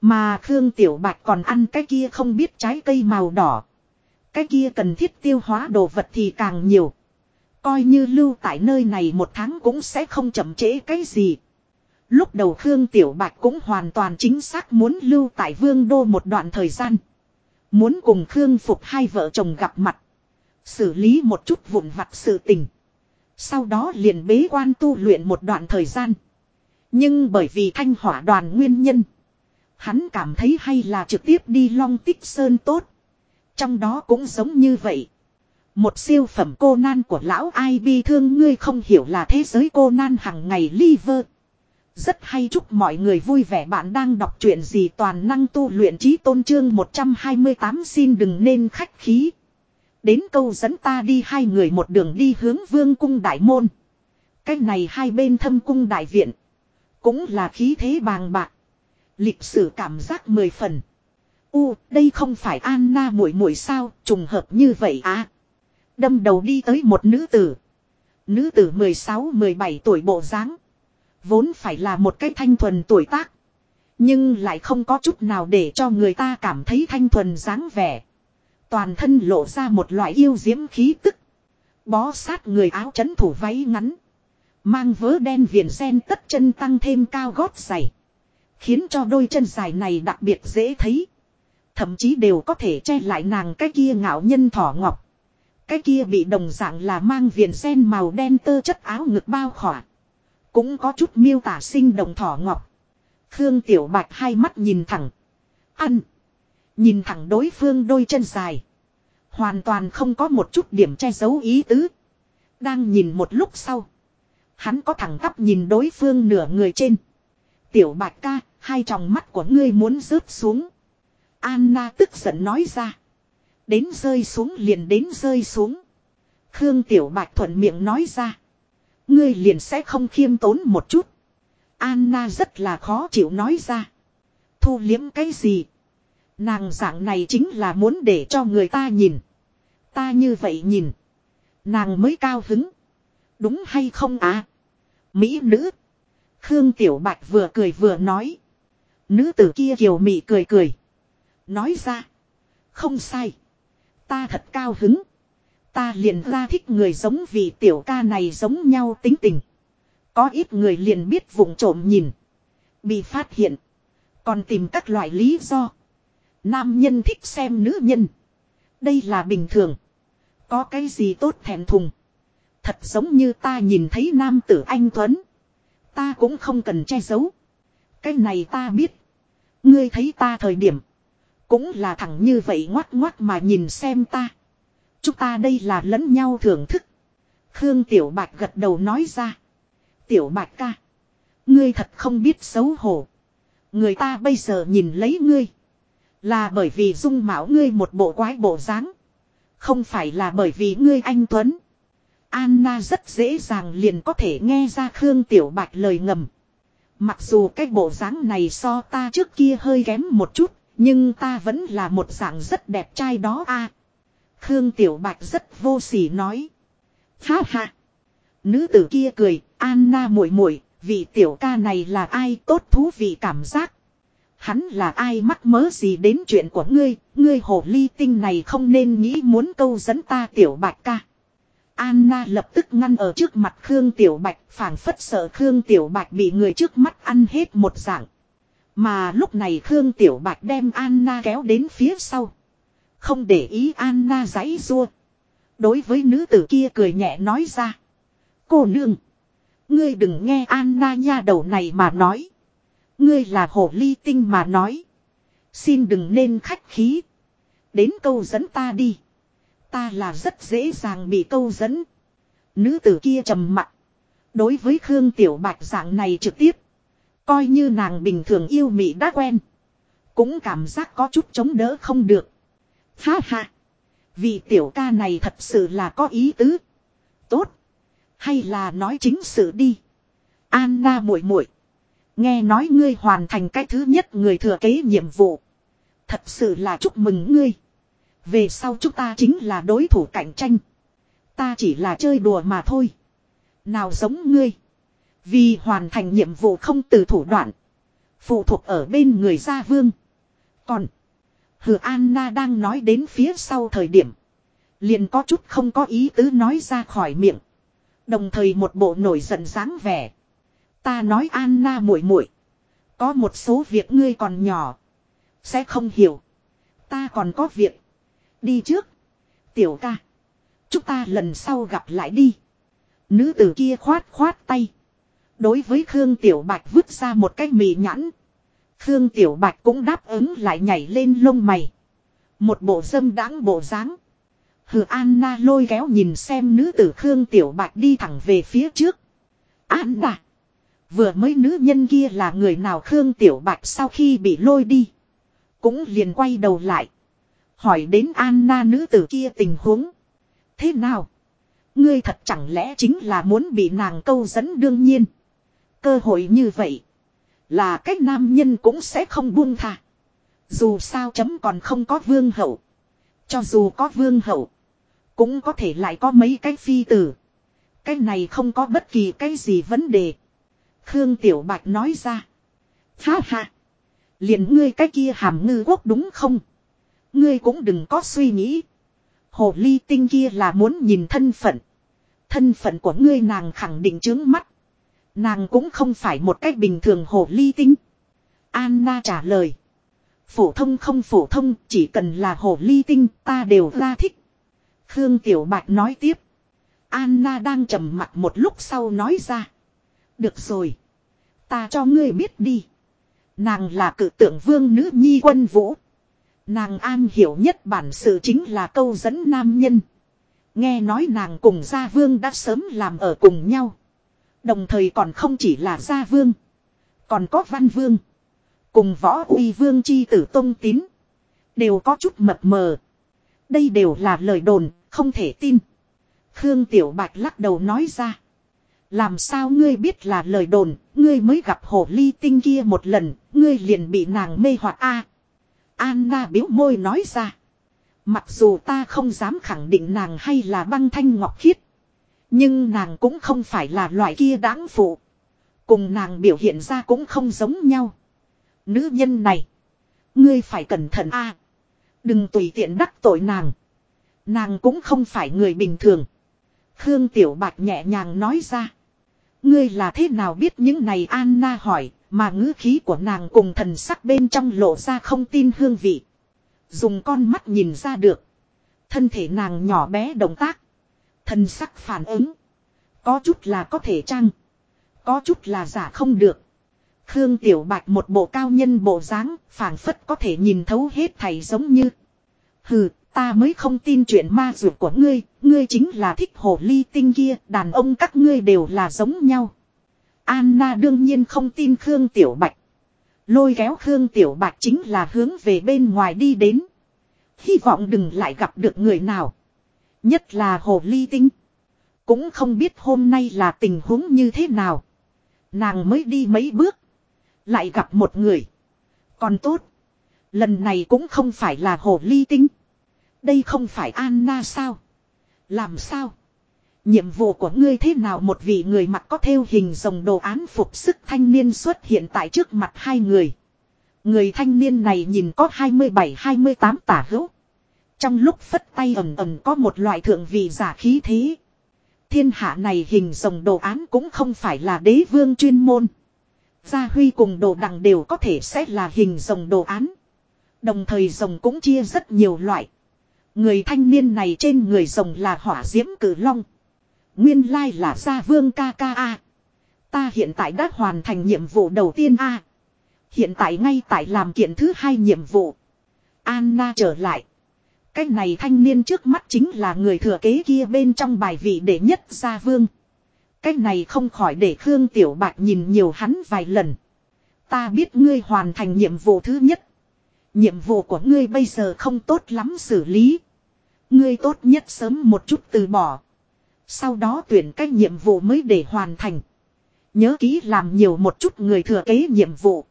Mà Khương Tiểu Bạch còn ăn cái kia không biết trái cây màu đỏ. Cái kia cần thiết tiêu hóa đồ vật thì càng nhiều. Coi như lưu tại nơi này một tháng cũng sẽ không chậm trễ cái gì. Lúc đầu Khương Tiểu Bạch cũng hoàn toàn chính xác muốn lưu tại Vương Đô một đoạn thời gian. Muốn cùng Khương Phục hai vợ chồng gặp mặt. Xử lý một chút vụn vặt sự tình. Sau đó liền bế quan tu luyện một đoạn thời gian. Nhưng bởi vì thanh hỏa đoàn nguyên nhân. Hắn cảm thấy hay là trực tiếp đi long tích sơn tốt. Trong đó cũng giống như vậy. Một siêu phẩm cô nan của lão ai bi thương, ngươi không hiểu là thế giới cô nan hằng ngày liver. Rất hay chúc mọi người vui vẻ bạn đang đọc truyện gì toàn năng tu luyện trí tôn trương 128 xin đừng nên khách khí. Đến câu dẫn ta đi hai người một đường đi hướng vương cung đại môn. Cách này hai bên thâm cung đại viện. Cũng là khí thế bàng bạc. Lịch sử cảm giác mười phần. U, đây không phải Anna muội muội sao, trùng hợp như vậy à. Đâm đầu đi tới một nữ tử. Nữ tử 16-17 tuổi bộ dáng Vốn phải là một cái thanh thuần tuổi tác. Nhưng lại không có chút nào để cho người ta cảm thấy thanh thuần dáng vẻ. Toàn thân lộ ra một loại yêu diễm khí tức. Bó sát người áo chấn thủ váy ngắn. Mang vớ đen viền sen tất chân tăng thêm cao gót giày. Khiến cho đôi chân dài này đặc biệt dễ thấy. Thậm chí đều có thể che lại nàng cái kia ngạo nhân thỏ ngọc. Cái kia bị đồng dạng là mang viền sen màu đen tơ chất áo ngực bao khỏa. Cũng có chút miêu tả sinh động thỏ ngọc. Khương Tiểu Bạch hai mắt nhìn thẳng. Ăn. Nhìn thẳng đối phương đôi chân dài. Hoàn toàn không có một chút điểm che giấu ý tứ. Đang nhìn một lúc sau. Hắn có thẳng tắp nhìn đối phương nửa người trên. Tiểu Bạch ca, hai tròng mắt của ngươi muốn rớt xuống. Anna tức giận nói ra. Đến rơi xuống liền đến rơi xuống. Khương Tiểu Bạch thuận miệng nói ra. Ngươi liền sẽ không khiêm tốn một chút. Anna rất là khó chịu nói ra. Thu liếm cái gì? Nàng dạng này chính là muốn để cho người ta nhìn. Ta như vậy nhìn. Nàng mới cao hứng. Đúng hay không à? Mỹ nữ. Khương Tiểu Bạch vừa cười vừa nói. Nữ tử kia kiều mị cười cười. Nói ra. Không sai. Ta thật cao hứng. Ta liền ra thích người giống vì tiểu ca này giống nhau tính tình. Có ít người liền biết vụng trộm nhìn. Bị phát hiện. Còn tìm các loại lý do. Nam nhân thích xem nữ nhân. Đây là bình thường. Có cái gì tốt thèm thùng. Thật giống như ta nhìn thấy nam tử anh Tuấn. Ta cũng không cần che giấu. Cái này ta biết. Ngươi thấy ta thời điểm. Cũng là thẳng như vậy ngoát ngoát mà nhìn xem ta. Chúng ta đây là lẫn nhau thưởng thức. Khương Tiểu Bạch gật đầu nói ra. Tiểu Bạch ca. Ngươi thật không biết xấu hổ. Người ta bây giờ nhìn lấy ngươi. Là bởi vì dung mạo ngươi một bộ quái bộ dáng. Không phải là bởi vì ngươi anh Tuấn. Anna rất dễ dàng liền có thể nghe ra Khương Tiểu Bạch lời ngầm. Mặc dù cái bộ dáng này so ta trước kia hơi kém một chút, nhưng ta vẫn là một dạng rất đẹp trai đó a. Khương Tiểu Bạch rất vô sỉ nói. Ha ha. Nữ tử kia cười, Anna muội muội, vị tiểu ca này là ai tốt thú vị cảm giác. Hắn là ai mắc mớ gì đến chuyện của ngươi, ngươi hồ ly tinh này không nên nghĩ muốn câu dẫn ta tiểu bạch ca. Anna lập tức ngăn ở trước mặt Khương Tiểu Bạch phảng phất sợ Khương Tiểu Bạch bị người trước mắt ăn hết một dạng. Mà lúc này Khương Tiểu Bạch đem Anna kéo đến phía sau. Không để ý Anna giấy rua. Đối với nữ tử kia cười nhẹ nói ra. Cô nương. Ngươi đừng nghe Anna nha đầu này mà nói. Ngươi là hồ ly tinh mà nói. Xin đừng nên khách khí. Đến câu dẫn ta đi. Ta là rất dễ dàng bị câu dẫn. Nữ tử kia trầm mặt. Đối với Khương Tiểu Bạch dạng này trực tiếp. Coi như nàng bình thường yêu mị đã quen. Cũng cảm giác có chút chống đỡ không được. Ha ha. Vì tiểu ca này thật sự là có ý tứ. Tốt. Hay là nói chính sự đi. Anna muội muội, nghe nói ngươi hoàn thành cái thứ nhất người thừa kế nhiệm vụ. Thật sự là chúc mừng ngươi. Về sau chúng ta chính là đối thủ cạnh tranh. Ta chỉ là chơi đùa mà thôi. Nào giống ngươi. Vì hoàn thành nhiệm vụ không từ thủ đoạn. Phụ thuộc ở bên người gia vương. Còn. Hừ Anna đang nói đến phía sau thời điểm. Liền có chút không có ý tứ nói ra khỏi miệng. Đồng thời một bộ nổi giận dáng vẻ. Ta nói Anna muội muội, có một số việc ngươi còn nhỏ, sẽ không hiểu. Ta còn có việc. Đi trước. Tiểu ca. Chúng ta lần sau gặp lại đi. Nữ tử kia khoát khoát tay. Đối với Khương Tiểu Bạch vứt ra một cái mì nhãn. Khương Tiểu Bạch cũng đáp ứng lại nhảy lên lông mày. Một bộ dâm đáng bộ dáng. Hừ, Anna lôi kéo nhìn xem nữ tử Khương Tiểu Bạch đi thẳng về phía trước. Anna. Vừa mới nữ nhân kia là người nào Khương Tiểu Bạch sau khi bị lôi đi. Cũng liền quay đầu lại. Hỏi đến Anna nữ tử kia tình huống. Thế nào? Ngươi thật chẳng lẽ chính là muốn bị nàng câu dẫn đương nhiên. Cơ hội như vậy. Là cách nam nhân cũng sẽ không buông tha. Dù sao chấm còn không có vương hậu. Cho dù có vương hậu. Cũng có thể lại có mấy cái phi tử. Cái này không có bất kỳ cái gì vấn đề. Khương Tiểu Bạch nói ra. Ha ha. liền ngươi cái kia hàm ngư quốc đúng không? Ngươi cũng đừng có suy nghĩ. Hồ ly tinh kia là muốn nhìn thân phận. Thân phận của ngươi nàng khẳng định trướng mắt. Nàng cũng không phải một cách bình thường hồ ly tinh. Anna trả lời. Phổ thông không phổ thông, chỉ cần là hồ ly tinh, ta đều ra thích. Khương Tiểu Bạch nói tiếp. Anna đang trầm mặt một lúc sau nói ra. Được rồi. Ta cho ngươi biết đi. Nàng là cự tượng vương nữ nhi quân vũ. Nàng an hiểu nhất bản sự chính là câu dẫn nam nhân. Nghe nói nàng cùng gia vương đã sớm làm ở cùng nhau. Đồng thời còn không chỉ là gia vương. Còn có văn vương. Cùng võ uy vương chi tử tôn tín. Đều có chút mập mờ. Đây đều là lời đồn, không thể tin. Khương Tiểu Bạch lắc đầu nói ra. Làm sao ngươi biết là lời đồn, ngươi mới gặp hồ ly tinh kia một lần, ngươi liền bị nàng mê hoặc a. Anna biếu môi nói ra. Mặc dù ta không dám khẳng định nàng hay là băng thanh ngọc khiết. Nhưng nàng cũng không phải là loại kia đáng phụ. Cùng nàng biểu hiện ra cũng không giống nhau. Nữ nhân này. Ngươi phải cẩn thận a. đừng tùy tiện đắc tội nàng. Nàng cũng không phải người bình thường. Khương Tiểu Bạch nhẹ nhàng nói ra. Ngươi là thế nào biết những này Anna hỏi, mà ngữ khí của nàng cùng thần sắc bên trong lộ ra không tin hương vị. Dùng con mắt nhìn ra được. Thân thể nàng nhỏ bé động tác. Thần sắc phản ứng. Có chút là có thể chăng. Có chút là giả không được. Khương Tiểu Bạch một bộ cao nhân bộ dáng, phảng phất có thể nhìn thấu hết thầy giống như. Hừ, ta mới không tin chuyện ma dược của ngươi, ngươi chính là thích hồ ly tinh kia, đàn ông các ngươi đều là giống nhau. Anna đương nhiên không tin Khương Tiểu Bạch. Lôi kéo Khương Tiểu Bạch chính là hướng về bên ngoài đi đến. Hy vọng đừng lại gặp được người nào. Nhất là hồ ly tinh. Cũng không biết hôm nay là tình huống như thế nào. Nàng mới đi mấy bước. Lại gặp một người. Còn tốt. Lần này cũng không phải là hồ ly tinh. Đây không phải Anna sao? Làm sao? Nhiệm vụ của ngươi thế nào một vị người mặc có theo hình rồng đồ án phục sức thanh niên xuất hiện tại trước mặt hai người. Người thanh niên này nhìn có 27-28 tả hữu. Trong lúc phất tay ầm ầm có một loại thượng vị giả khí thế. Thiên hạ này hình rồng đồ án cũng không phải là đế vương chuyên môn. Gia Huy cùng đồ đằng đều có thể sẽ là hình rồng đồ án. Đồng thời rồng cũng chia rất nhiều loại. Người thanh niên này trên người rồng là hỏa diễm cử long. Nguyên lai là gia vương ca ca a. Ta hiện tại đã hoàn thành nhiệm vụ đầu tiên a. Hiện tại ngay tại làm kiện thứ hai nhiệm vụ. Anna trở lại. Cái này thanh niên trước mắt chính là người thừa kế kia bên trong bài vị đệ nhất gia vương. Cái này không khỏi để Khương Tiểu Bạch nhìn nhiều hắn vài lần. Ta biết ngươi hoàn thành nhiệm vụ thứ nhất. Nhiệm vụ của ngươi bây giờ không tốt lắm xử lý. Ngươi tốt nhất sớm một chút từ bỏ. Sau đó tuyển cách nhiệm vụ mới để hoàn thành. Nhớ kỹ làm nhiều một chút người thừa kế nhiệm vụ.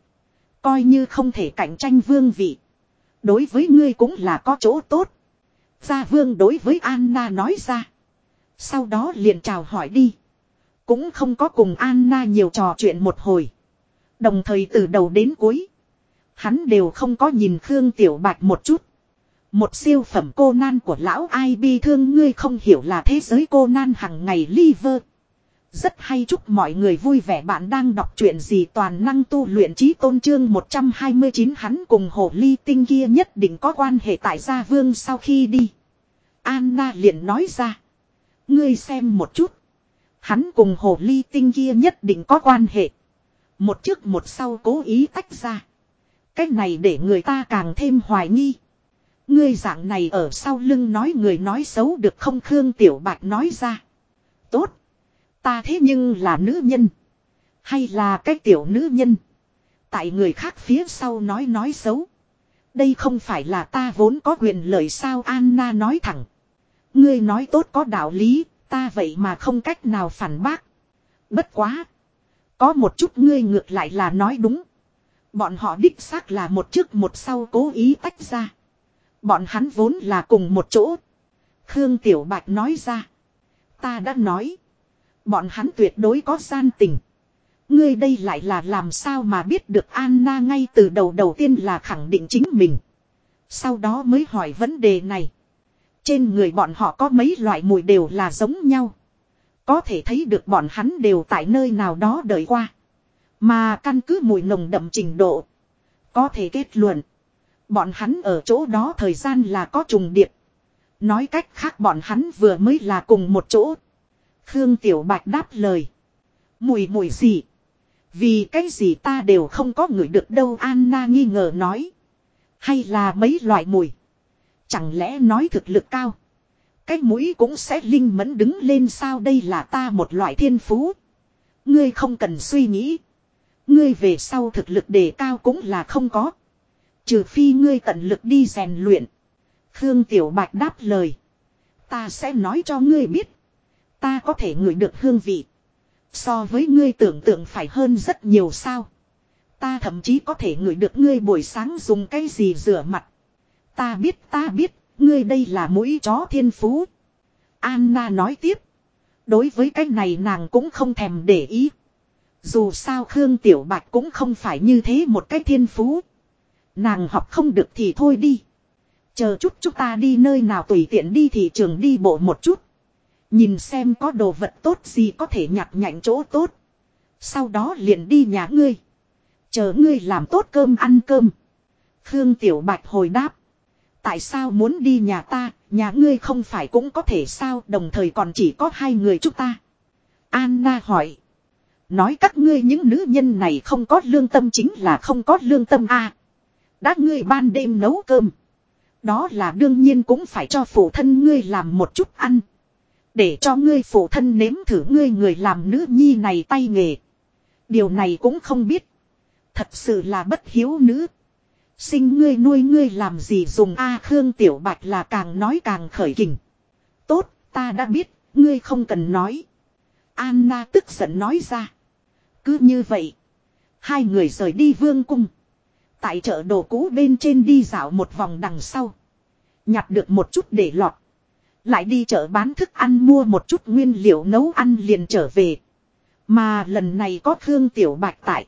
Coi như không thể cạnh tranh vương vị. Đối với ngươi cũng là có chỗ tốt. Gia vương đối với Anna nói ra. Sau đó liền chào hỏi đi. Cũng không có cùng Anna nhiều trò chuyện một hồi. Đồng thời từ đầu đến cuối. Hắn đều không có nhìn Khương Tiểu Bạch một chút. Một siêu phẩm cô nan của lão ai bi thương ngươi không hiểu là thế giới cô nan hằng ngày liver. Rất hay chúc mọi người vui vẻ bạn đang đọc truyện gì toàn năng tu luyện trí tôn trương 129 hắn cùng hồ ly tinh kia nhất định có quan hệ tại gia vương sau khi đi. Anna liền nói ra. Ngươi xem một chút. Hắn cùng hồ ly tinh kia nhất định có quan hệ. Một trước một sau cố ý tách ra. Cách này để người ta càng thêm hoài nghi. Ngươi dạng này ở sau lưng nói người nói xấu được không Khương Tiểu Bạch nói ra. Tốt. Ta thế nhưng là nữ nhân. Hay là cái tiểu nữ nhân. Tại người khác phía sau nói nói xấu. Đây không phải là ta vốn có quyền lợi sao Anna nói thẳng. Ngươi nói tốt có đạo lý, ta vậy mà không cách nào phản bác. Bất quá. Có một chút ngươi ngược lại là nói đúng. Bọn họ đích xác là một trước một sau cố ý tách ra. Bọn hắn vốn là cùng một chỗ. Khương Tiểu Bạch nói ra. Ta đã nói. Bọn hắn tuyệt đối có gian tình. Ngươi đây lại là làm sao mà biết được Anna ngay từ đầu đầu tiên là khẳng định chính mình. Sau đó mới hỏi vấn đề này. Trên người bọn họ có mấy loại mùi đều là giống nhau. Có thể thấy được bọn hắn đều tại nơi nào đó đợi qua. Mà căn cứ mùi nồng đậm trình độ. Có thể kết luận. Bọn hắn ở chỗ đó thời gian là có trùng điệp. Nói cách khác bọn hắn vừa mới là cùng một chỗ. Khương Tiểu Bạch đáp lời. Mùi mùi gì? Vì cái gì ta đều không có người được đâu, Anna nghi ngờ nói. Hay là mấy loại mùi? Chẳng lẽ nói thực lực cao? Cái mũi cũng sẽ linh mẫn đứng lên sao đây là ta một loại thiên phú. Ngươi không cần suy nghĩ. Ngươi về sau thực lực đề cao cũng là không có. Trừ phi ngươi tận lực đi rèn luyện. Khương Tiểu Bạch đáp lời. Ta sẽ nói cho ngươi biết. Ta có thể ngửi được hương vị. So với ngươi tưởng tượng phải hơn rất nhiều sao. Ta thậm chí có thể ngửi được ngươi buổi sáng dùng cái gì rửa mặt. Ta biết ta biết, ngươi đây là mũi chó thiên phú. Anna nói tiếp. Đối với cái này nàng cũng không thèm để ý. Dù sao Khương Tiểu Bạch cũng không phải như thế một cái thiên phú. Nàng học không được thì thôi đi. Chờ chút chúng ta đi nơi nào tùy tiện đi thị trường đi bộ một chút. Nhìn xem có đồ vật tốt gì có thể nhặt nhạnh chỗ tốt. Sau đó liền đi nhà ngươi. Chờ ngươi làm tốt cơm ăn cơm. Khương Tiểu Bạch hồi đáp. Tại sao muốn đi nhà ta, nhà ngươi không phải cũng có thể sao đồng thời còn chỉ có hai người chúng ta. Anna hỏi. Nói các ngươi những nữ nhân này không có lương tâm chính là không có lương tâm a. À, đã ngươi ban đêm nấu cơm. Đó là đương nhiên cũng phải cho phụ thân ngươi làm một chút ăn. Để cho ngươi phụ thân nếm thử ngươi người làm nữ nhi này tay nghề. Điều này cũng không biết. Thật sự là bất hiếu nữ. Sinh ngươi nuôi ngươi làm gì dùng A Khương Tiểu Bạch là càng nói càng khởi kình. Tốt, ta đã biết, ngươi không cần nói. Anna tức giận nói ra. Cứ như vậy. Hai người rời đi vương cung. Tại chợ đồ cũ bên trên đi dạo một vòng đằng sau. Nhặt được một chút để lọt. Lại đi chợ bán thức ăn mua một chút nguyên liệu nấu ăn liền trở về. Mà lần này có Khương Tiểu Bạch tại.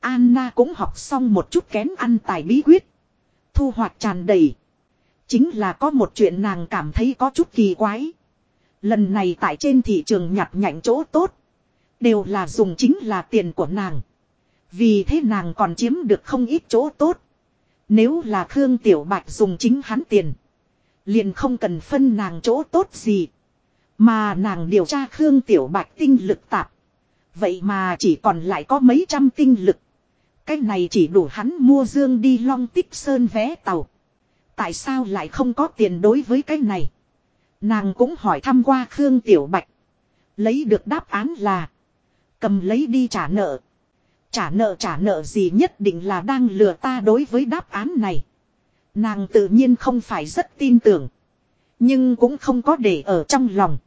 Anna cũng học xong một chút kén ăn tài bí quyết. Thu hoạch tràn đầy. Chính là có một chuyện nàng cảm thấy có chút kỳ quái. Lần này tại trên thị trường nhặt nhạnh chỗ tốt. Đều là dùng chính là tiền của nàng. Vì thế nàng còn chiếm được không ít chỗ tốt. Nếu là Khương Tiểu Bạch dùng chính hắn tiền. Liền không cần phân nàng chỗ tốt gì. Mà nàng điều tra Khương Tiểu Bạch tinh lực tạp. Vậy mà chỉ còn lại có mấy trăm tinh lực. Cái này chỉ đủ hắn mua dương đi long tích sơn vé tàu. Tại sao lại không có tiền đối với cái này? Nàng cũng hỏi thăm qua Khương Tiểu Bạch. Lấy được đáp án là. Cầm lấy đi trả nợ. Trả nợ trả nợ gì nhất định là đang lừa ta đối với đáp án này. Nàng tự nhiên không phải rất tin tưởng. Nhưng cũng không có để ở trong lòng.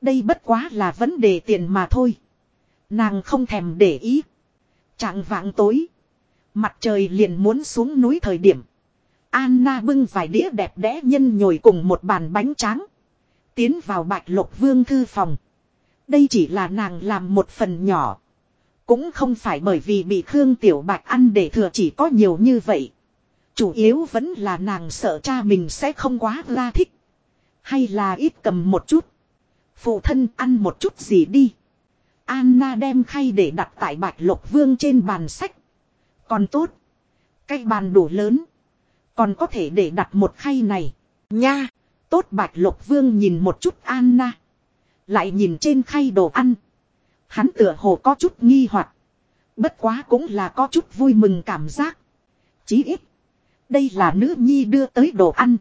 Đây bất quá là vấn đề tiền mà thôi. Nàng không thèm để ý. Trạng vạng tối. Mặt trời liền muốn xuống núi thời điểm. Anna bưng vài đĩa đẹp đẽ nhân nhồi cùng một bàn bánh tráng. Tiến vào bạch lục vương thư phòng. Đây chỉ là nàng làm một phần nhỏ. Cũng không phải bởi vì bị Khương Tiểu Bạch ăn để thừa chỉ có nhiều như vậy. Chủ yếu vẫn là nàng sợ cha mình sẽ không quá la thích. Hay là ít cầm một chút. Phụ thân ăn một chút gì đi. Anna đem khay để đặt tại bạch lục vương trên bàn sách. Còn tốt. Cái bàn đủ lớn. Còn có thể để đặt một khay này. Nha. Tốt bạch lục vương nhìn một chút Anna. Lại nhìn trên khay đồ ăn. Hắn tựa hồ có chút nghi hoặc Bất quá cũng là có chút vui mừng cảm giác. Chí ít. Đây là nữ nhi đưa tới đồ ăn.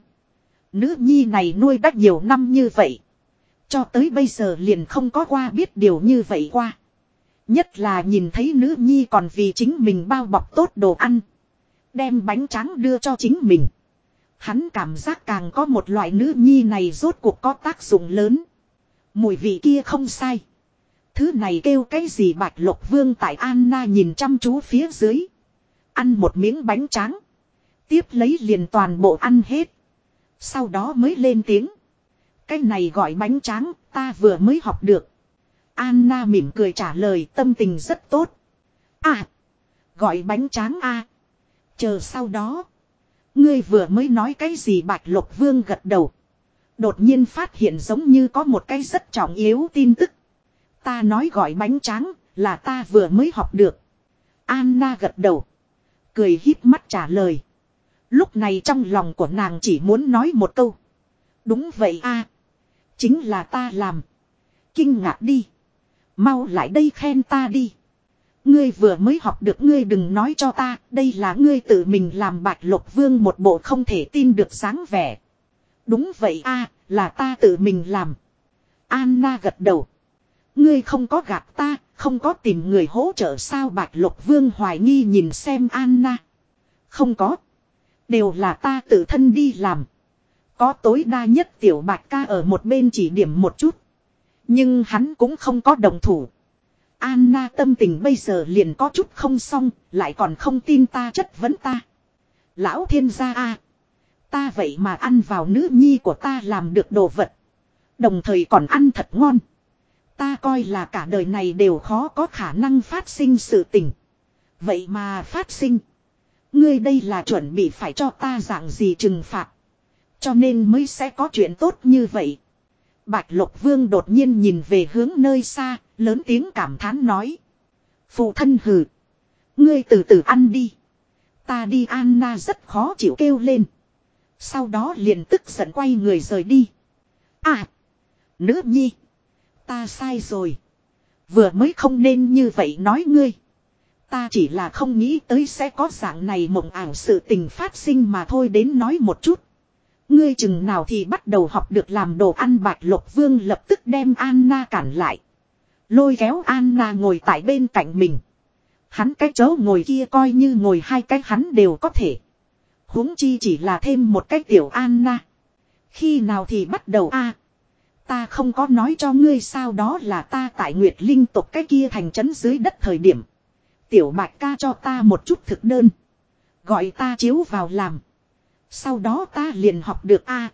Nữ nhi này nuôi đã nhiều năm như vậy. Cho tới bây giờ liền không có qua biết điều như vậy qua. Nhất là nhìn thấy nữ nhi còn vì chính mình bao bọc tốt đồ ăn. Đem bánh tráng đưa cho chính mình. Hắn cảm giác càng có một loại nữ nhi này rốt cuộc có tác dụng lớn. Mùi vị kia không sai. Thứ này kêu cái gì bạch lục vương tại Anna nhìn chăm chú phía dưới. Ăn một miếng bánh tráng. Tiếp lấy liền toàn bộ ăn hết. Sau đó mới lên tiếng. Cái này gọi bánh tráng, ta vừa mới học được. Anna mỉm cười trả lời tâm tình rất tốt. À, gọi bánh tráng a. Chờ sau đó. Ngươi vừa mới nói cái gì bạch lục vương gật đầu. Đột nhiên phát hiện giống như có một cái rất trọng yếu tin tức. Ta nói gọi bánh tráng là ta vừa mới học được. Anna gật đầu. Cười híp mắt trả lời. Lúc này trong lòng của nàng chỉ muốn nói một câu. Đúng vậy a Chính là ta làm. Kinh ngạc đi. Mau lại đây khen ta đi. Ngươi vừa mới học được ngươi đừng nói cho ta, đây là ngươi tự mình làm bạch lục vương một bộ không thể tin được sáng vẻ. Đúng vậy a là ta tự mình làm. Anna gật đầu. Ngươi không có gặp ta, không có tìm người hỗ trợ sao bạch lục vương hoài nghi nhìn xem Anna. Không có. Đều là ta tự thân đi làm. Có tối đa nhất tiểu bạch ca ở một bên chỉ điểm một chút. Nhưng hắn cũng không có đồng thủ. Anna tâm tình bây giờ liền có chút không xong, lại còn không tin ta chất vấn ta. Lão thiên gia a Ta vậy mà ăn vào nữ nhi của ta làm được đồ vật. Đồng thời còn ăn thật ngon. Ta coi là cả đời này đều khó có khả năng phát sinh sự tình. Vậy mà phát sinh. Ngươi đây là chuẩn bị phải cho ta dạng gì trừng phạt. Cho nên mới sẽ có chuyện tốt như vậy. Bạch Lộc Vương đột nhiên nhìn về hướng nơi xa, lớn tiếng cảm thán nói. Phụ thân hừ. Ngươi từ từ ăn đi. Ta đi Anna rất khó chịu kêu lên. Sau đó liền tức giận quay người rời đi. À. Nữ nhi. Ta sai rồi. Vừa mới không nên như vậy nói ngươi. Ta chỉ là không nghĩ tới sẽ có dạng này mộng ảo sự tình phát sinh mà thôi đến nói một chút. Ngươi chừng nào thì bắt đầu học được làm đồ ăn bạch lục vương lập tức đem Anna cản lại. Lôi kéo Anna ngồi tại bên cạnh mình. Hắn cái chỗ ngồi kia coi như ngồi hai cái hắn đều có thể. huống chi chỉ là thêm một cái tiểu Anna. Khi nào thì bắt đầu a Ta không có nói cho ngươi sao đó là ta tại Nguyệt Linh tục cái kia thành trấn dưới đất thời điểm. Tiểu bạch ca cho ta một chút thực đơn. Gọi ta chiếu vào làm. Sau đó ta liền học được a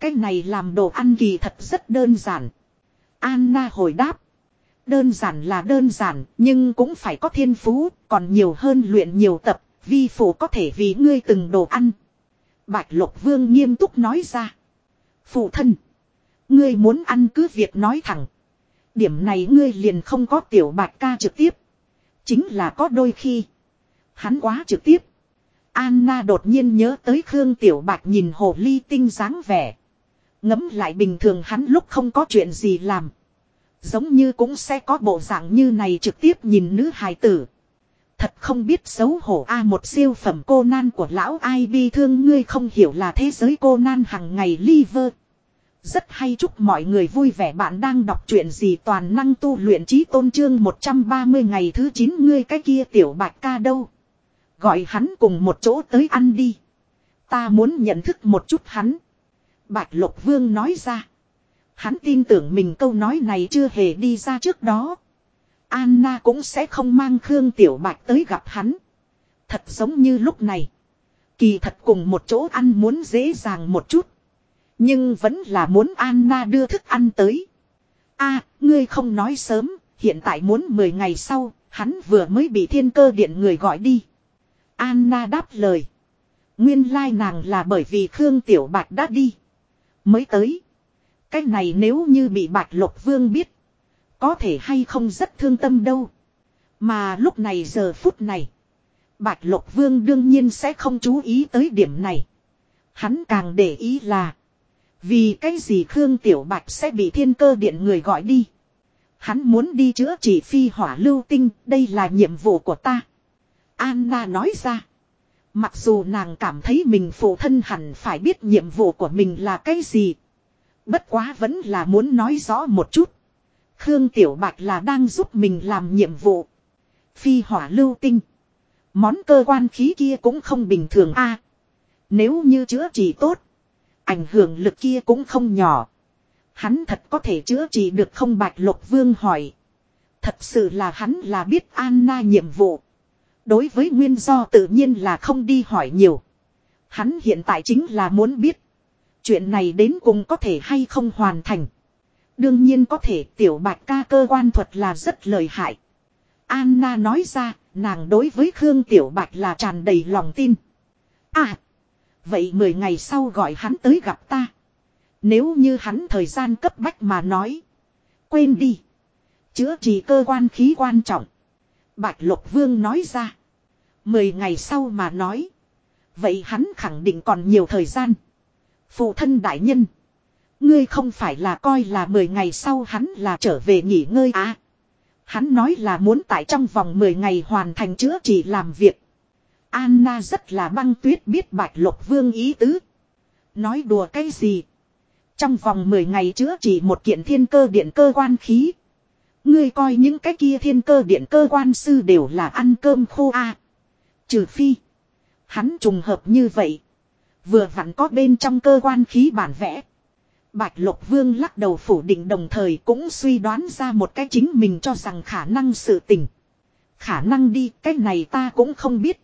Cái này làm đồ ăn kỳ thật rất đơn giản. Anna hồi đáp. Đơn giản là đơn giản, nhưng cũng phải có thiên phú, còn nhiều hơn luyện nhiều tập, vi phụ có thể vì ngươi từng đồ ăn. Bạch Lộc Vương nghiêm túc nói ra. Phụ thân. Ngươi muốn ăn cứ việc nói thẳng. Điểm này ngươi liền không có tiểu bạch ca trực tiếp. Chính là có đôi khi. Hắn quá trực tiếp. Anna đột nhiên nhớ tới Khương Tiểu Bạch nhìn hồ ly tinh dáng vẻ. Ngấm lại bình thường hắn lúc không có chuyện gì làm. Giống như cũng sẽ có bộ dạng như này trực tiếp nhìn nữ hài tử. Thật không biết xấu hổ a, một siêu phẩm cô nan của lão ai bi thương, ngươi không hiểu là thế giới cô nan hằng ngày liver. Rất hay chúc mọi người vui vẻ bạn đang đọc truyện gì toàn năng tu luyện trí tôn trương 130 ngày thứ 9 ngươi cái kia tiểu bạch ca đâu. Gọi hắn cùng một chỗ tới ăn đi. Ta muốn nhận thức một chút hắn. Bạch Lục Vương nói ra. Hắn tin tưởng mình câu nói này chưa hề đi ra trước đó. Anna cũng sẽ không mang Khương Tiểu Bạch tới gặp hắn. Thật giống như lúc này. Kỳ thật cùng một chỗ ăn muốn dễ dàng một chút. Nhưng vẫn là muốn Anna đưa thức ăn tới. a ngươi không nói sớm, hiện tại muốn 10 ngày sau, hắn vừa mới bị thiên cơ điện người gọi đi. Anna đáp lời. Nguyên lai nàng là bởi vì Khương Tiểu Bạch đã đi. Mới tới. Cái này nếu như bị Bạch Lục Vương biết. Có thể hay không rất thương tâm đâu. Mà lúc này giờ phút này. Bạch Lục Vương đương nhiên sẽ không chú ý tới điểm này. Hắn càng để ý là. Vì cái gì Khương Tiểu Bạch sẽ bị thiên cơ điện người gọi đi. Hắn muốn đi chữa trị phi hỏa lưu tinh. Đây là nhiệm vụ của ta. Anna nói ra. Mặc dù nàng cảm thấy mình phụ thân hẳn phải biết nhiệm vụ của mình là cái gì. Bất quá vẫn là muốn nói rõ một chút. Khương Tiểu Bạch là đang giúp mình làm nhiệm vụ. Phi hỏa lưu tinh. Món cơ quan khí kia cũng không bình thường a. nếu như chữa trị tốt. Ảnh hưởng lực kia cũng không nhỏ. Hắn thật có thể chữa trị được không Bạch Lục Vương hỏi. Thật sự là hắn là biết Anna nhiệm vụ. Đối với nguyên do tự nhiên là không đi hỏi nhiều. Hắn hiện tại chính là muốn biết. Chuyện này đến cùng có thể hay không hoàn thành. Đương nhiên có thể tiểu bạch ca cơ quan thuật là rất lợi hại. Anna nói ra, nàng đối với Khương Tiểu Bạch là tràn đầy lòng tin. À, vậy 10 ngày sau gọi hắn tới gặp ta. Nếu như hắn thời gian cấp bách mà nói. Quên đi. Chữa trị cơ quan khí quan trọng. Bạch Lục Vương nói ra. Mười ngày sau mà nói. Vậy hắn khẳng định còn nhiều thời gian. Phụ thân đại nhân. Ngươi không phải là coi là mười ngày sau hắn là trở về nghỉ ngơi à. Hắn nói là muốn tại trong vòng mười ngày hoàn thành chữa trị làm việc. Anna rất là băng tuyết biết Bạch Lục Vương ý tứ. Nói đùa cái gì? Trong vòng 10 ngày chữa chỉ một kiện thiên cơ điện cơ quan khí. Ngươi coi những cái kia thiên cơ điện cơ quan sư đều là ăn cơm khô a à. Trừ phi. Hắn trùng hợp như vậy. Vừa vặn có bên trong cơ quan khí bản vẽ. Bạch Lục Vương lắc đầu phủ định đồng thời cũng suy đoán ra một cái chính mình cho rằng khả năng sự tình. Khả năng đi, cái này ta cũng không biết.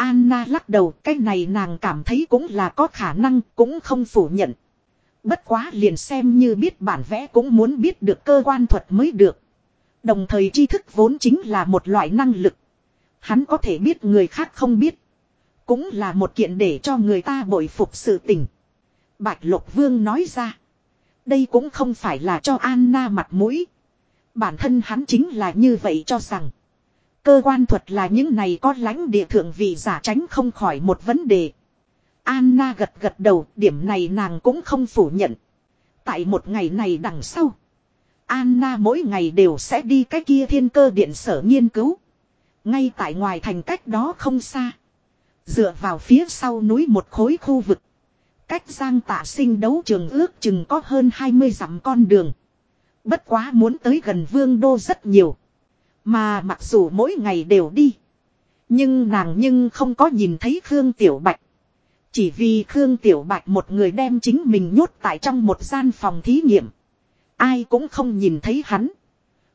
Anna lắc đầu, cái này nàng cảm thấy cũng là có khả năng, cũng không phủ nhận. Bất quá liền xem như biết bản vẽ cũng muốn biết được cơ quan thuật mới được. Đồng thời tri thức vốn chính là một loại năng lực. Hắn có thể biết người khác không biết. Cũng là một kiện để cho người ta bội phục sự tình. Bạch Lục Vương nói ra. Đây cũng không phải là cho Anna mặt mũi. Bản thân hắn chính là như vậy cho rằng. Cơ quan thuật là những này có lãnh địa thượng vị giả tránh không khỏi một vấn đề. Anna gật gật đầu, điểm này nàng cũng không phủ nhận. Tại một ngày này đằng sau. Anna mỗi ngày đều sẽ đi cái kia thiên cơ điện sở nghiên cứu. Ngay tại ngoài thành cách đó không xa. Dựa vào phía sau núi một khối khu vực. Cách giang tạ sinh đấu trường ước chừng có hơn 20 dặm con đường. Bất quá muốn tới gần vương đô rất nhiều. Mà mặc dù mỗi ngày đều đi. Nhưng nàng nhưng không có nhìn thấy Khương Tiểu Bạch. Chỉ vì Khương Tiểu Bạch một người đem chính mình nhốt tại trong một gian phòng thí nghiệm. Ai cũng không nhìn thấy hắn.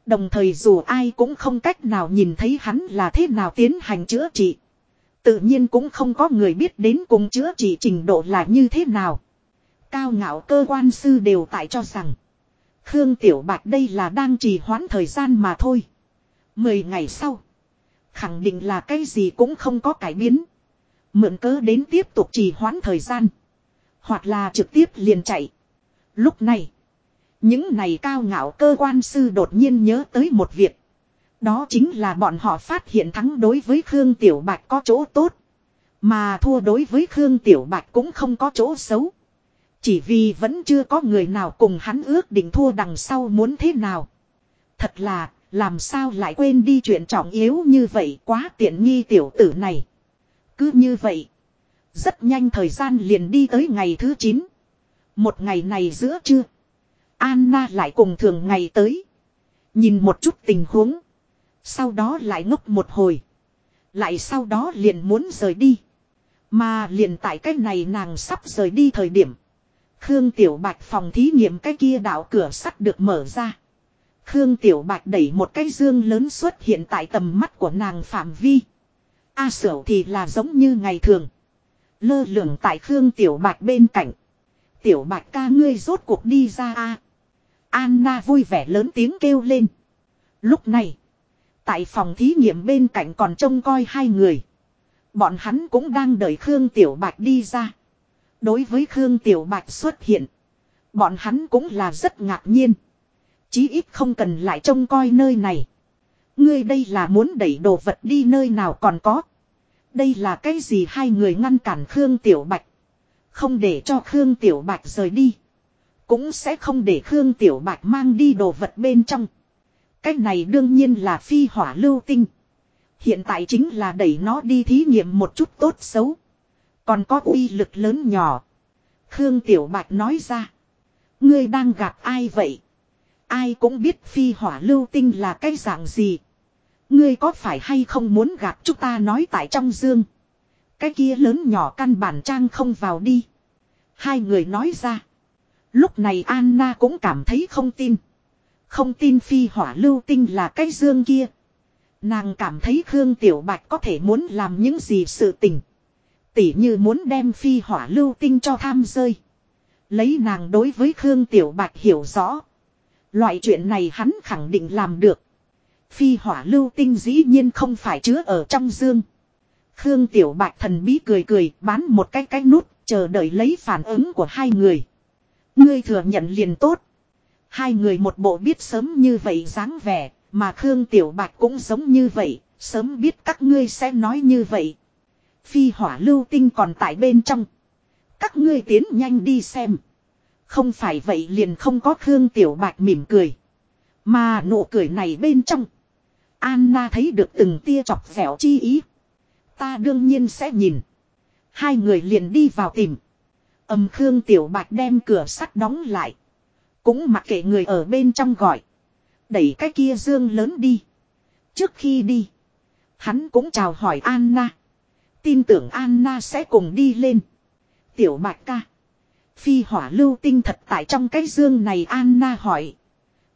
Đồng thời dù ai cũng không cách nào nhìn thấy hắn là thế nào tiến hành chữa trị. Tự nhiên cũng không có người biết đến cùng chữa trị trình độ là như thế nào. Cao ngạo cơ quan sư đều tại cho rằng. Khương Tiểu Bạch đây là đang trì hoãn thời gian mà thôi. Mười ngày sau. Khẳng định là cái gì cũng không có cải biến. Mượn cớ đến tiếp tục trì hoãn thời gian. Hoặc là trực tiếp liền chạy. Lúc này. Những này cao ngạo cơ quan sư đột nhiên nhớ tới một việc. Đó chính là bọn họ phát hiện thắng đối với Khương Tiểu Bạch có chỗ tốt. Mà thua đối với Khương Tiểu Bạch cũng không có chỗ xấu. Chỉ vì vẫn chưa có người nào cùng hắn ước định thua đằng sau muốn thế nào. Thật là, làm sao lại quên đi chuyện trọng yếu như vậy quá tiện nghi tiểu tử này. Cứ như vậy. Rất nhanh thời gian liền đi tới ngày thứ 9. Một ngày này giữa trưa. Anna lại cùng thường ngày tới. Nhìn một chút tình huống. Sau đó lại ngốc một hồi. Lại sau đó liền muốn rời đi. Mà liền tại cái này nàng sắp rời đi thời điểm. Khương Tiểu Bạch phòng thí nghiệm cái kia đạo cửa sắt được mở ra. Khương Tiểu Bạch đẩy một cái dương lớn xuất hiện tại tầm mắt của nàng phạm vi. A sở thì là giống như ngày thường. Lơ lửng tại Khương Tiểu Bạch bên cạnh. Tiểu Bạch ca ngươi rốt cuộc đi ra a. Anna vui vẻ lớn tiếng kêu lên. Lúc này. Tại phòng thí nghiệm bên cạnh còn trông coi hai người. Bọn hắn cũng đang đợi Khương Tiểu Bạch đi ra. Đối với Khương Tiểu Bạch xuất hiện. Bọn hắn cũng là rất ngạc nhiên. Chí ít không cần lại trông coi nơi này. Ngươi đây là muốn đẩy đồ vật đi nơi nào còn có. Đây là cái gì hai người ngăn cản Khương Tiểu Bạch. Không để cho Khương Tiểu Bạch rời đi. Cũng sẽ không để Khương Tiểu Bạch mang đi đồ vật bên trong. Cái này đương nhiên là phi hỏa lưu tinh. Hiện tại chính là đẩy nó đi thí nghiệm một chút tốt xấu. Còn có uy lực lớn nhỏ. Khương Tiểu Bạch nói ra. Ngươi đang gặp ai vậy? Ai cũng biết phi hỏa lưu tinh là cái dạng gì. Ngươi có phải hay không muốn gặp chúng ta nói tại trong dương. Cái kia lớn nhỏ căn bản trang không vào đi. Hai người nói ra. Lúc này Anna cũng cảm thấy không tin. Không tin phi hỏa lưu tinh là cái dương kia. Nàng cảm thấy Khương Tiểu Bạch có thể muốn làm những gì sự tình. Tỉ như muốn đem phi hỏa lưu tinh cho tham rơi. Lấy nàng đối với Khương Tiểu Bạch hiểu rõ. Loại chuyện này hắn khẳng định làm được. Phi hỏa lưu tinh dĩ nhiên không phải chứa ở trong dương. Khương Tiểu Bạch thần bí cười cười bán một cái cái nút chờ đợi lấy phản ứng của hai người. Ngươi thừa nhận liền tốt. Hai người một bộ biết sớm như vậy dáng vẻ, mà Khương Tiểu Bạch cũng giống như vậy, sớm biết các ngươi sẽ nói như vậy. Phi hỏa lưu tinh còn tại bên trong. Các ngươi tiến nhanh đi xem. Không phải vậy liền không có Khương Tiểu Bạch mỉm cười. Mà nụ cười này bên trong. Anna thấy được từng tia chọc vẻo chi ý. Ta đương nhiên sẽ nhìn. Hai người liền đi vào tìm. Âm Khương Tiểu Bạch đem cửa sắt đóng lại. Cũng mặc kệ người ở bên trong gọi. Đẩy cái kia dương lớn đi. Trước khi đi. Hắn cũng chào hỏi Anna. Tin tưởng Anna sẽ cùng đi lên. Tiểu Bạch ca. Phi hỏa lưu tinh thật tại trong cái dương này Anna hỏi.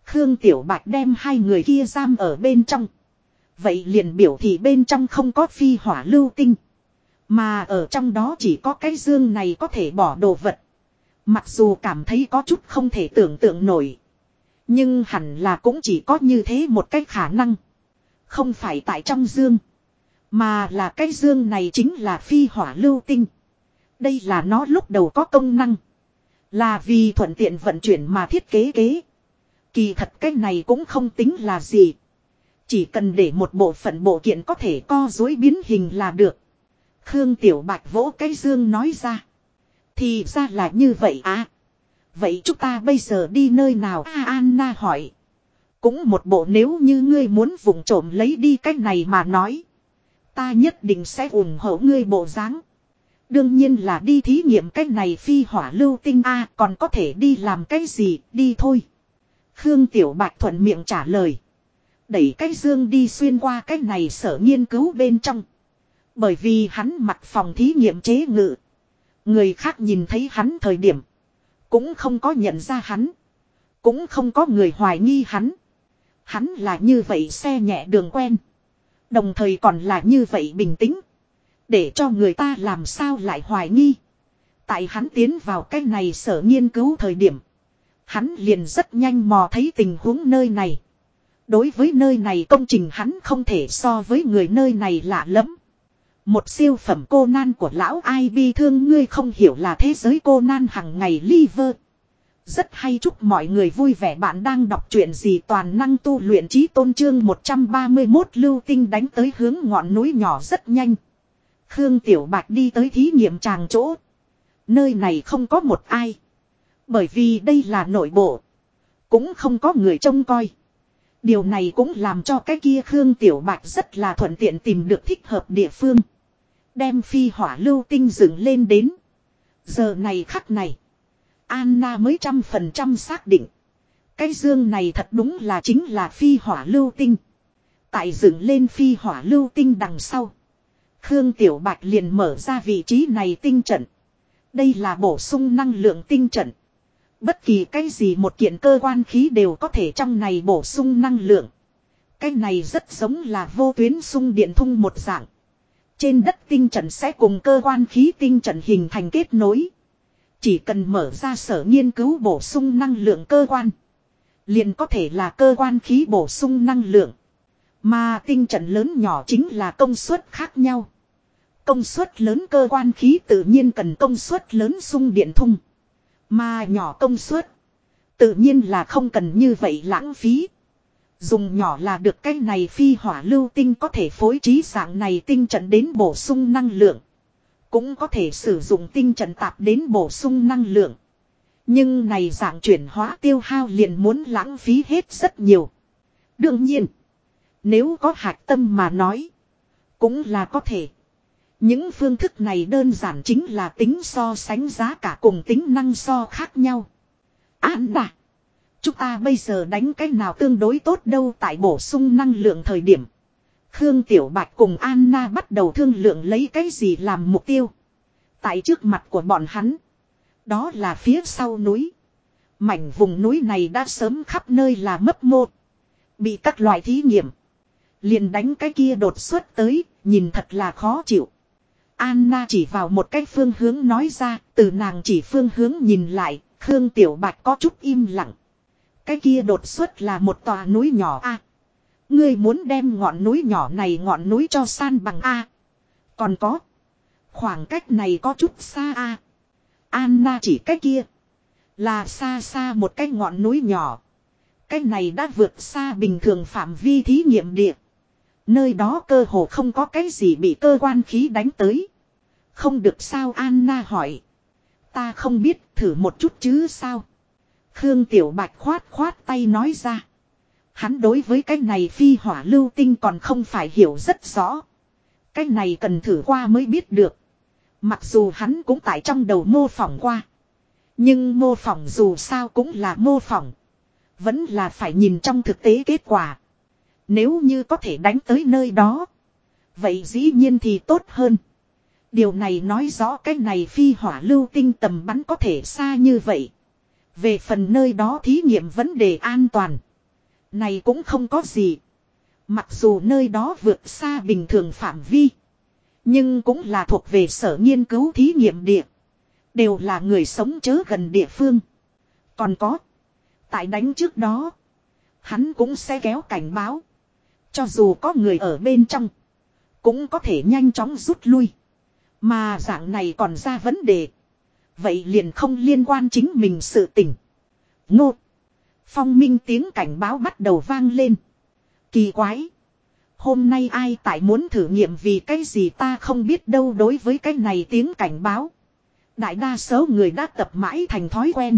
Khương Tiểu Bạch đem hai người kia giam ở bên trong. Vậy liền biểu thị bên trong không có phi hỏa lưu tinh. Mà ở trong đó chỉ có cái dương này có thể bỏ đồ vật. Mặc dù cảm thấy có chút không thể tưởng tượng nổi. Nhưng hẳn là cũng chỉ có như thế một cách khả năng. Không phải tại trong dương. Mà là cái dương này chính là phi hỏa lưu tinh. Đây là nó lúc đầu có công năng. Là vì thuận tiện vận chuyển mà thiết kế kế. Kỳ thật cái này cũng không tính là gì. Chỉ cần để một bộ phận bộ kiện có thể co dối biến hình là được. Khương Tiểu Bạch vỗ cái dương nói ra. Thì ra là như vậy à. Vậy chúng ta bây giờ đi nơi nào à, Anna hỏi. Cũng một bộ nếu như ngươi muốn vùng trộm lấy đi cái này mà nói. Ta nhất định sẽ ủng hộ ngươi bộ dáng. Đương nhiên là đi thí nghiệm cái này phi hỏa lưu tinh A, còn có thể đi làm cái gì, đi thôi. Khương Tiểu Bạch thuận miệng trả lời. Đẩy cái dương đi xuyên qua cái này sở nghiên cứu bên trong. Bởi vì hắn mặc phòng thí nghiệm chế ngự. Người khác nhìn thấy hắn thời điểm. Cũng không có nhận ra hắn. Cũng không có người hoài nghi hắn. Hắn là như vậy, xe nhẹ đường quen. Đồng thời còn là như vậy bình tĩnh. Để cho người ta làm sao lại hoài nghi. Tại hắn tiến vào cái này sở nghiên cứu thời điểm. Hắn liền rất nhanh mò thấy tình huống nơi này. Đối với nơi này công trình hắn không thể so với người nơi này lạ lẫm. Một siêu phẩm cô nan của lão ai bi thương ngươi không hiểu là thế giới cô nan hằng ngày liver. Rất hay chúc mọi người vui vẻ bạn đang đọc truyện gì toàn năng tu luyện trí tôn trương 131 lưu tinh đánh tới hướng ngọn núi nhỏ rất nhanh. Khương Tiểu Bạch đi tới thí nghiệm tràng chỗ. Nơi này không có một ai. Bởi vì đây là nội bộ. Cũng không có người trông coi. Điều này cũng làm cho cái kia Khương Tiểu Bạch rất là thuận tiện tìm được thích hợp địa phương. Đem phi hỏa lưu tinh dựng lên đến. Giờ này khắc này. Anna mới trăm phần trăm xác định. Cái dương này thật đúng là chính là phi hỏa lưu tinh. Tại dựng lên phi hỏa lưu tinh đằng sau. Khương Tiểu Bạch liền mở ra vị trí này tinh trận. Đây là bổ sung năng lượng tinh trận. Bất kỳ cái gì một kiện cơ quan khí đều có thể trong này bổ sung năng lượng. Cái này rất giống là vô tuyến sung điện thung một dạng. Trên đất tinh trận sẽ cùng cơ quan khí tinh trận hình thành kết nối. Chỉ cần mở ra sở nghiên cứu bổ sung năng lượng cơ quan. Liền có thể là cơ quan khí bổ sung năng lượng. Mà tinh trận lớn nhỏ chính là công suất khác nhau. Công suất lớn cơ quan khí tự nhiên cần công suất lớn sung điện thung. Mà nhỏ công suất. Tự nhiên là không cần như vậy lãng phí. Dùng nhỏ là được cái này phi hỏa lưu tinh có thể phối trí dạng này tinh trận đến bổ sung năng lượng. Cũng có thể sử dụng tinh trận tạp đến bổ sung năng lượng. Nhưng này dạng chuyển hóa tiêu hao liền muốn lãng phí hết rất nhiều. Đương nhiên. Nếu có hạch tâm mà nói. Cũng là có thể. Những phương thức này đơn giản chính là tính so sánh giá cả cùng tính năng so khác nhau. An đà. Chúng ta bây giờ đánh cái nào tương đối tốt đâu tại bổ sung năng lượng thời điểm. Khương Tiểu Bạch cùng Anna bắt đầu thương lượng lấy cái gì làm mục tiêu. Tại trước mặt của bọn hắn. Đó là phía sau núi. Mảnh vùng núi này đã sớm khắp nơi là mấp mô. Bị các loại thí nghiệm. Liền đánh cái kia đột xuất tới, nhìn thật là khó chịu. Anna chỉ vào một cái phương hướng nói ra, từ nàng chỉ phương hướng nhìn lại, Khương Tiểu Bạch có chút im lặng. Cái kia đột xuất là một tòa núi nhỏ a. ngươi muốn đem ngọn núi nhỏ này ngọn núi cho san bằng a. Còn có, khoảng cách này có chút xa a. Anna chỉ cái kia, là xa xa một cái ngọn núi nhỏ. Cái này đã vượt xa bình thường phạm vi thí nghiệm địa. Nơi đó cơ hồ không có cái gì bị cơ quan khí đánh tới. Không được sao Anna hỏi. Ta không biết, thử một chút chứ sao. Khương Tiểu Bạch khoát khoát tay nói ra. Hắn đối với cái này phi hỏa lưu tinh còn không phải hiểu rất rõ. Cái này cần thử qua mới biết được. Mặc dù hắn cũng tại trong đầu mô phỏng qua. Nhưng mô phỏng dù sao cũng là mô phỏng. Vẫn là phải nhìn trong thực tế kết quả. Nếu như có thể đánh tới nơi đó. Vậy dĩ nhiên thì tốt hơn. Điều này nói rõ cái này phi hỏa lưu tinh tầm bắn có thể xa như vậy. Về phần nơi đó thí nghiệm vấn đề an toàn. Này cũng không có gì. Mặc dù nơi đó vượt xa bình thường phạm vi. Nhưng cũng là thuộc về sở nghiên cứu thí nghiệm địa. Đều là người sống chớ gần địa phương. Còn có. Tại đánh trước đó. Hắn cũng sẽ kéo cảnh báo. Cho dù có người ở bên trong. Cũng có thể nhanh chóng rút lui. Mà dạng này còn ra vấn đề. Vậy liền không liên quan chính mình sự tình. Ngô. Phong minh tiếng cảnh báo bắt đầu vang lên. Kỳ quái. Hôm nay ai tại muốn thử nghiệm vì cái gì ta không biết đâu đối với cái này tiếng cảnh báo. Đại đa số người đã tập mãi thành thói quen.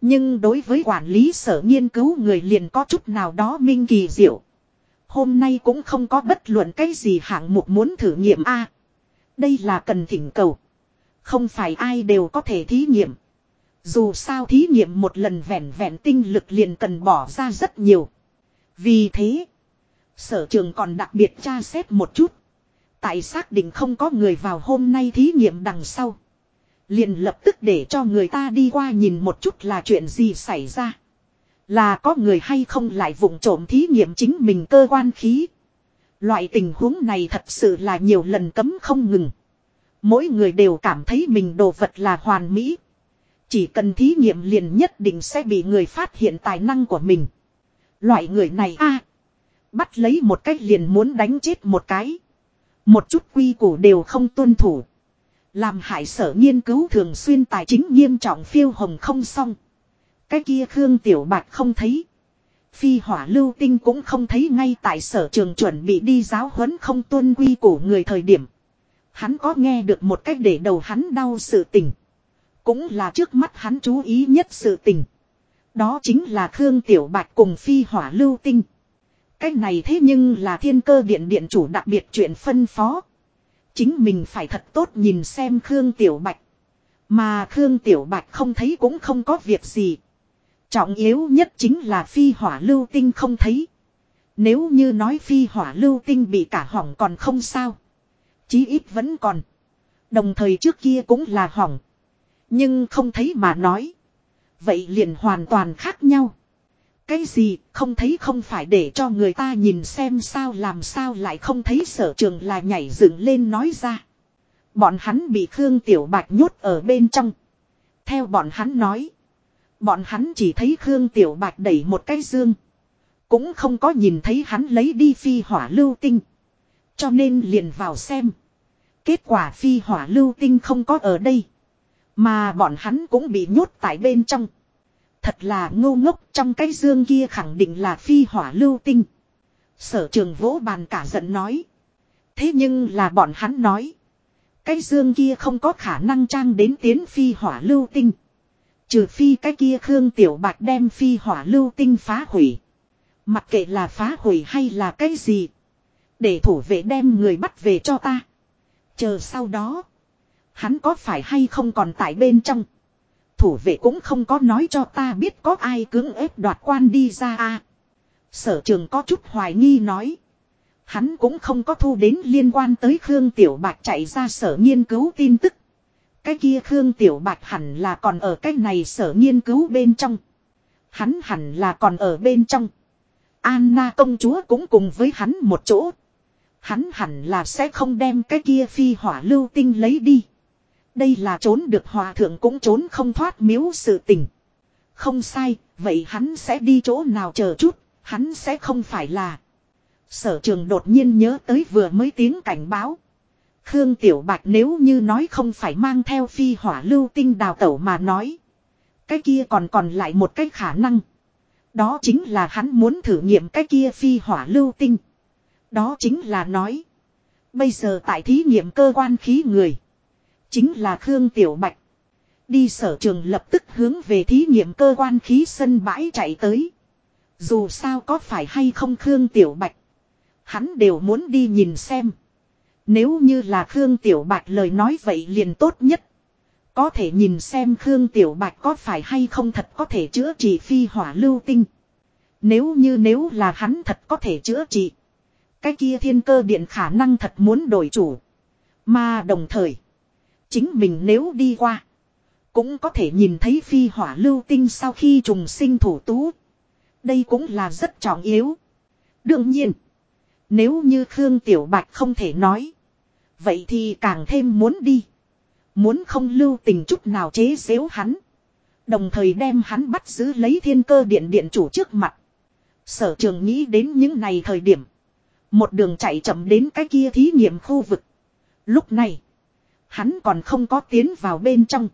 Nhưng đối với quản lý sở nghiên cứu người liền có chút nào đó minh kỳ diệu. Hôm nay cũng không có bất luận cái gì hạng mục muốn thử nghiệm a. đây là cần thỉnh cầu. Không phải ai đều có thể thí nghiệm. Dù sao thí nghiệm một lần vẹn vẹn tinh lực liền cần bỏ ra rất nhiều. Vì thế, sở trường còn đặc biệt tra xét một chút. Tại xác định không có người vào hôm nay thí nghiệm đằng sau. Liền lập tức để cho người ta đi qua nhìn một chút là chuyện gì xảy ra. Là có người hay không lại vụng trộm thí nghiệm chính mình cơ quan khí. Loại tình huống này thật sự là nhiều lần cấm không ngừng. Mỗi người đều cảm thấy mình đồ vật là hoàn mỹ. Chỉ cần thí nghiệm liền nhất định sẽ bị người phát hiện tài năng của mình. Loại người này a, Bắt lấy một cách liền muốn đánh chết một cái. Một chút quy củ đều không tuân thủ. Làm hại sở nghiên cứu thường xuyên tài chính nghiêm trọng phiêu hồng không xong. Cái kia Khương Tiểu Bạch không thấy. Phi hỏa lưu tinh cũng không thấy ngay tại sở trường chuẩn bị đi giáo huấn không tuân quy của người thời điểm. Hắn có nghe được một cách để đầu hắn đau sự tình. Cũng là trước mắt hắn chú ý nhất sự tình. Đó chính là Khương Tiểu Bạch cùng phi hỏa lưu tinh. Cách này thế nhưng là thiên cơ điện điện chủ đặc biệt chuyện phân phó. Chính mình phải thật tốt nhìn xem Khương Tiểu Bạch. Mà Khương Tiểu Bạch không thấy cũng không có việc gì. Trọng yếu nhất chính là phi hỏa lưu tinh không thấy. Nếu như nói phi hỏa lưu tinh bị cả hỏng còn không sao. Chí ít vẫn còn. Đồng thời trước kia cũng là hỏng. Nhưng không thấy mà nói. Vậy liền hoàn toàn khác nhau. Cái gì không thấy không phải để cho người ta nhìn xem sao làm sao lại không thấy sở trường là nhảy dựng lên nói ra. Bọn hắn bị Khương Tiểu Bạch nhốt ở bên trong. Theo bọn hắn nói. Bọn hắn chỉ thấy Khương Tiểu Bạch đẩy một cái dương. Cũng không có nhìn thấy hắn lấy đi phi hỏa lưu tinh. Cho nên liền vào xem. Kết quả phi hỏa lưu tinh không có ở đây. Mà bọn hắn cũng bị nhốt tại bên trong. Thật là ngô ngốc, trong cái dương kia khẳng định là phi hỏa lưu tinh. Sở trường vỗ bàn cả giận nói. Thế nhưng là bọn hắn nói. Cái dương kia không có khả năng trang đến tiến phi hỏa lưu tinh. Trừ phi cái kia Khương Tiểu Bạch đem phi hỏa lưu tinh phá hủy. Mặc kệ là phá hủy hay là cái gì. Để thủ vệ đem người bắt về cho ta. Chờ sau đó. Hắn có phải hay không còn tại bên trong. Thủ vệ cũng không có nói cho ta biết có ai cưỡng ép đoạt quan đi ra a. Sở trường có chút hoài nghi nói. Hắn cũng không có thu đến liên quan tới Khương Tiểu Bạch chạy ra sở nghiên cứu tin tức. Cái kia Khương Tiểu Bạch hẳn là còn ở cái này sở nghiên cứu bên trong. Hắn hẳn là còn ở bên trong. Anna công chúa cũng cùng với hắn một chỗ. Hắn hẳn là sẽ không đem cái kia phi hỏa lưu tinh lấy đi. Đây là trốn được hòa thượng cũng trốn không thoát miếu sự tình. Không sai, vậy hắn sẽ đi chỗ nào chờ chút, hắn sẽ không phải là. Sở trường đột nhiên nhớ tới vừa mới tiếng cảnh báo. Khương Tiểu Bạch nếu như nói không phải mang theo phi hỏa lưu tinh đào tẩu mà nói. Cái kia còn còn lại một cái khả năng. Đó chính là hắn muốn thử nghiệm cái kia phi hỏa lưu tinh. Đó chính là nói. Bây giờ tại thí nghiệm cơ quan khí người. Chính là Khương Tiểu Bạch. Đi sở trường lập tức hướng về thí nghiệm cơ quan khí sân bãi chạy tới. Dù sao có phải hay không Khương Tiểu Bạch. Hắn đều muốn đi nhìn xem. Nếu như là Khương Tiểu Bạch lời nói vậy liền tốt nhất. Có thể nhìn xem Khương Tiểu Bạch có phải hay không thật có thể chữa trị phi hỏa lưu tinh. Nếu như nếu là hắn thật có thể chữa trị. Cái kia thiên cơ điện khả năng thật muốn đổi chủ. Mà đồng thời. Chính mình nếu đi qua. Cũng có thể nhìn thấy phi hỏa lưu tinh sau khi trùng sinh thủ tú. Đây cũng là rất trọng yếu. Đương nhiên. Nếu như Khương Tiểu Bạch không thể nói. Vậy thì càng thêm muốn đi. Muốn không lưu tình chút nào chế xếu hắn. Đồng thời đem hắn bắt giữ lấy thiên cơ điện điện chủ trước mặt. Sở trường nghĩ đến những này thời điểm. Một đường chạy chậm đến cái kia thí nghiệm khu vực. Lúc này. Hắn còn không có tiến vào bên trong.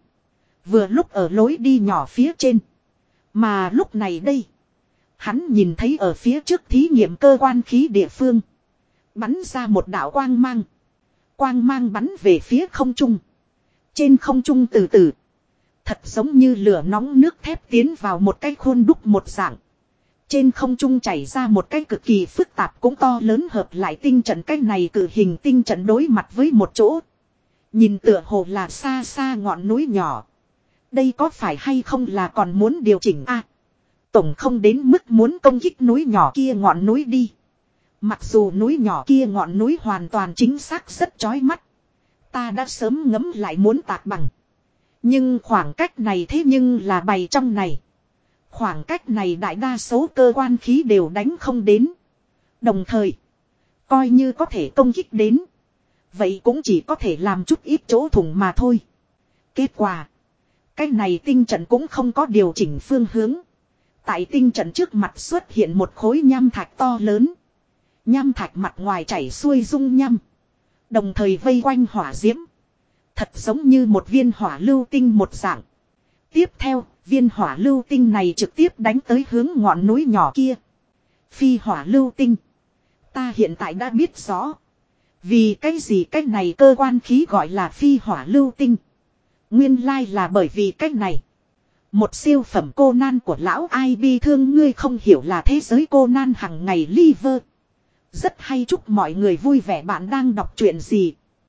Vừa lúc ở lối đi nhỏ phía trên. Mà lúc này đây. Hắn nhìn thấy ở phía trước thí nghiệm cơ quan khí địa phương. Bắn ra một đạo quang mang. Quang mang bắn về phía không trung. Trên không trung từ từ. Thật giống như lửa nóng nước thép tiến vào một cái khuôn đúc một dạng. Trên không trung chảy ra một cái cực kỳ phức tạp cũng to lớn hợp lại tinh trận, cái này cử hình tinh trận đối mặt với một chỗ. Nhìn tựa hồ là xa xa ngọn núi nhỏ. Đây có phải hay không là còn muốn điều chỉnh a Tổng không đến mức muốn công kích núi nhỏ kia ngọn núi đi. Mặc dù núi nhỏ kia ngọn núi hoàn toàn chính xác rất chói mắt. Ta đã sớm ngấm lại muốn tạc bằng. Nhưng khoảng cách này thế nhưng là bày trong này. Khoảng cách này đại đa số cơ quan khí đều đánh không đến. Đồng thời, coi như có thể công kích đến. Vậy cũng chỉ có thể làm chút ít chỗ thủng mà thôi. Kết quả, cái này tinh trận cũng không có điều chỉnh phương hướng. Tại tinh trận trước mặt xuất hiện một khối nham thạch to lớn. Nham thạch mặt ngoài chảy xuôi dung nham. Đồng thời vây quanh hỏa diễm. Thật giống như một viên hỏa lưu tinh một dạng. Tiếp theo, viên hỏa lưu tinh này trực tiếp đánh tới hướng ngọn núi nhỏ kia. Phi hỏa lưu tinh. Ta hiện tại đã biết rõ. Vì cái gì cái này cơ quan khí gọi là phi hỏa lưu tinh. Nguyên lai là bởi vì cái này. Một siêu phẩm cô nan của lão ai bi thương ngươi không hiểu là thế giới cô nan hằng ngày liver. Rất hay chúc mọi người vui vẻ. Bạn đang đọc truyện gì?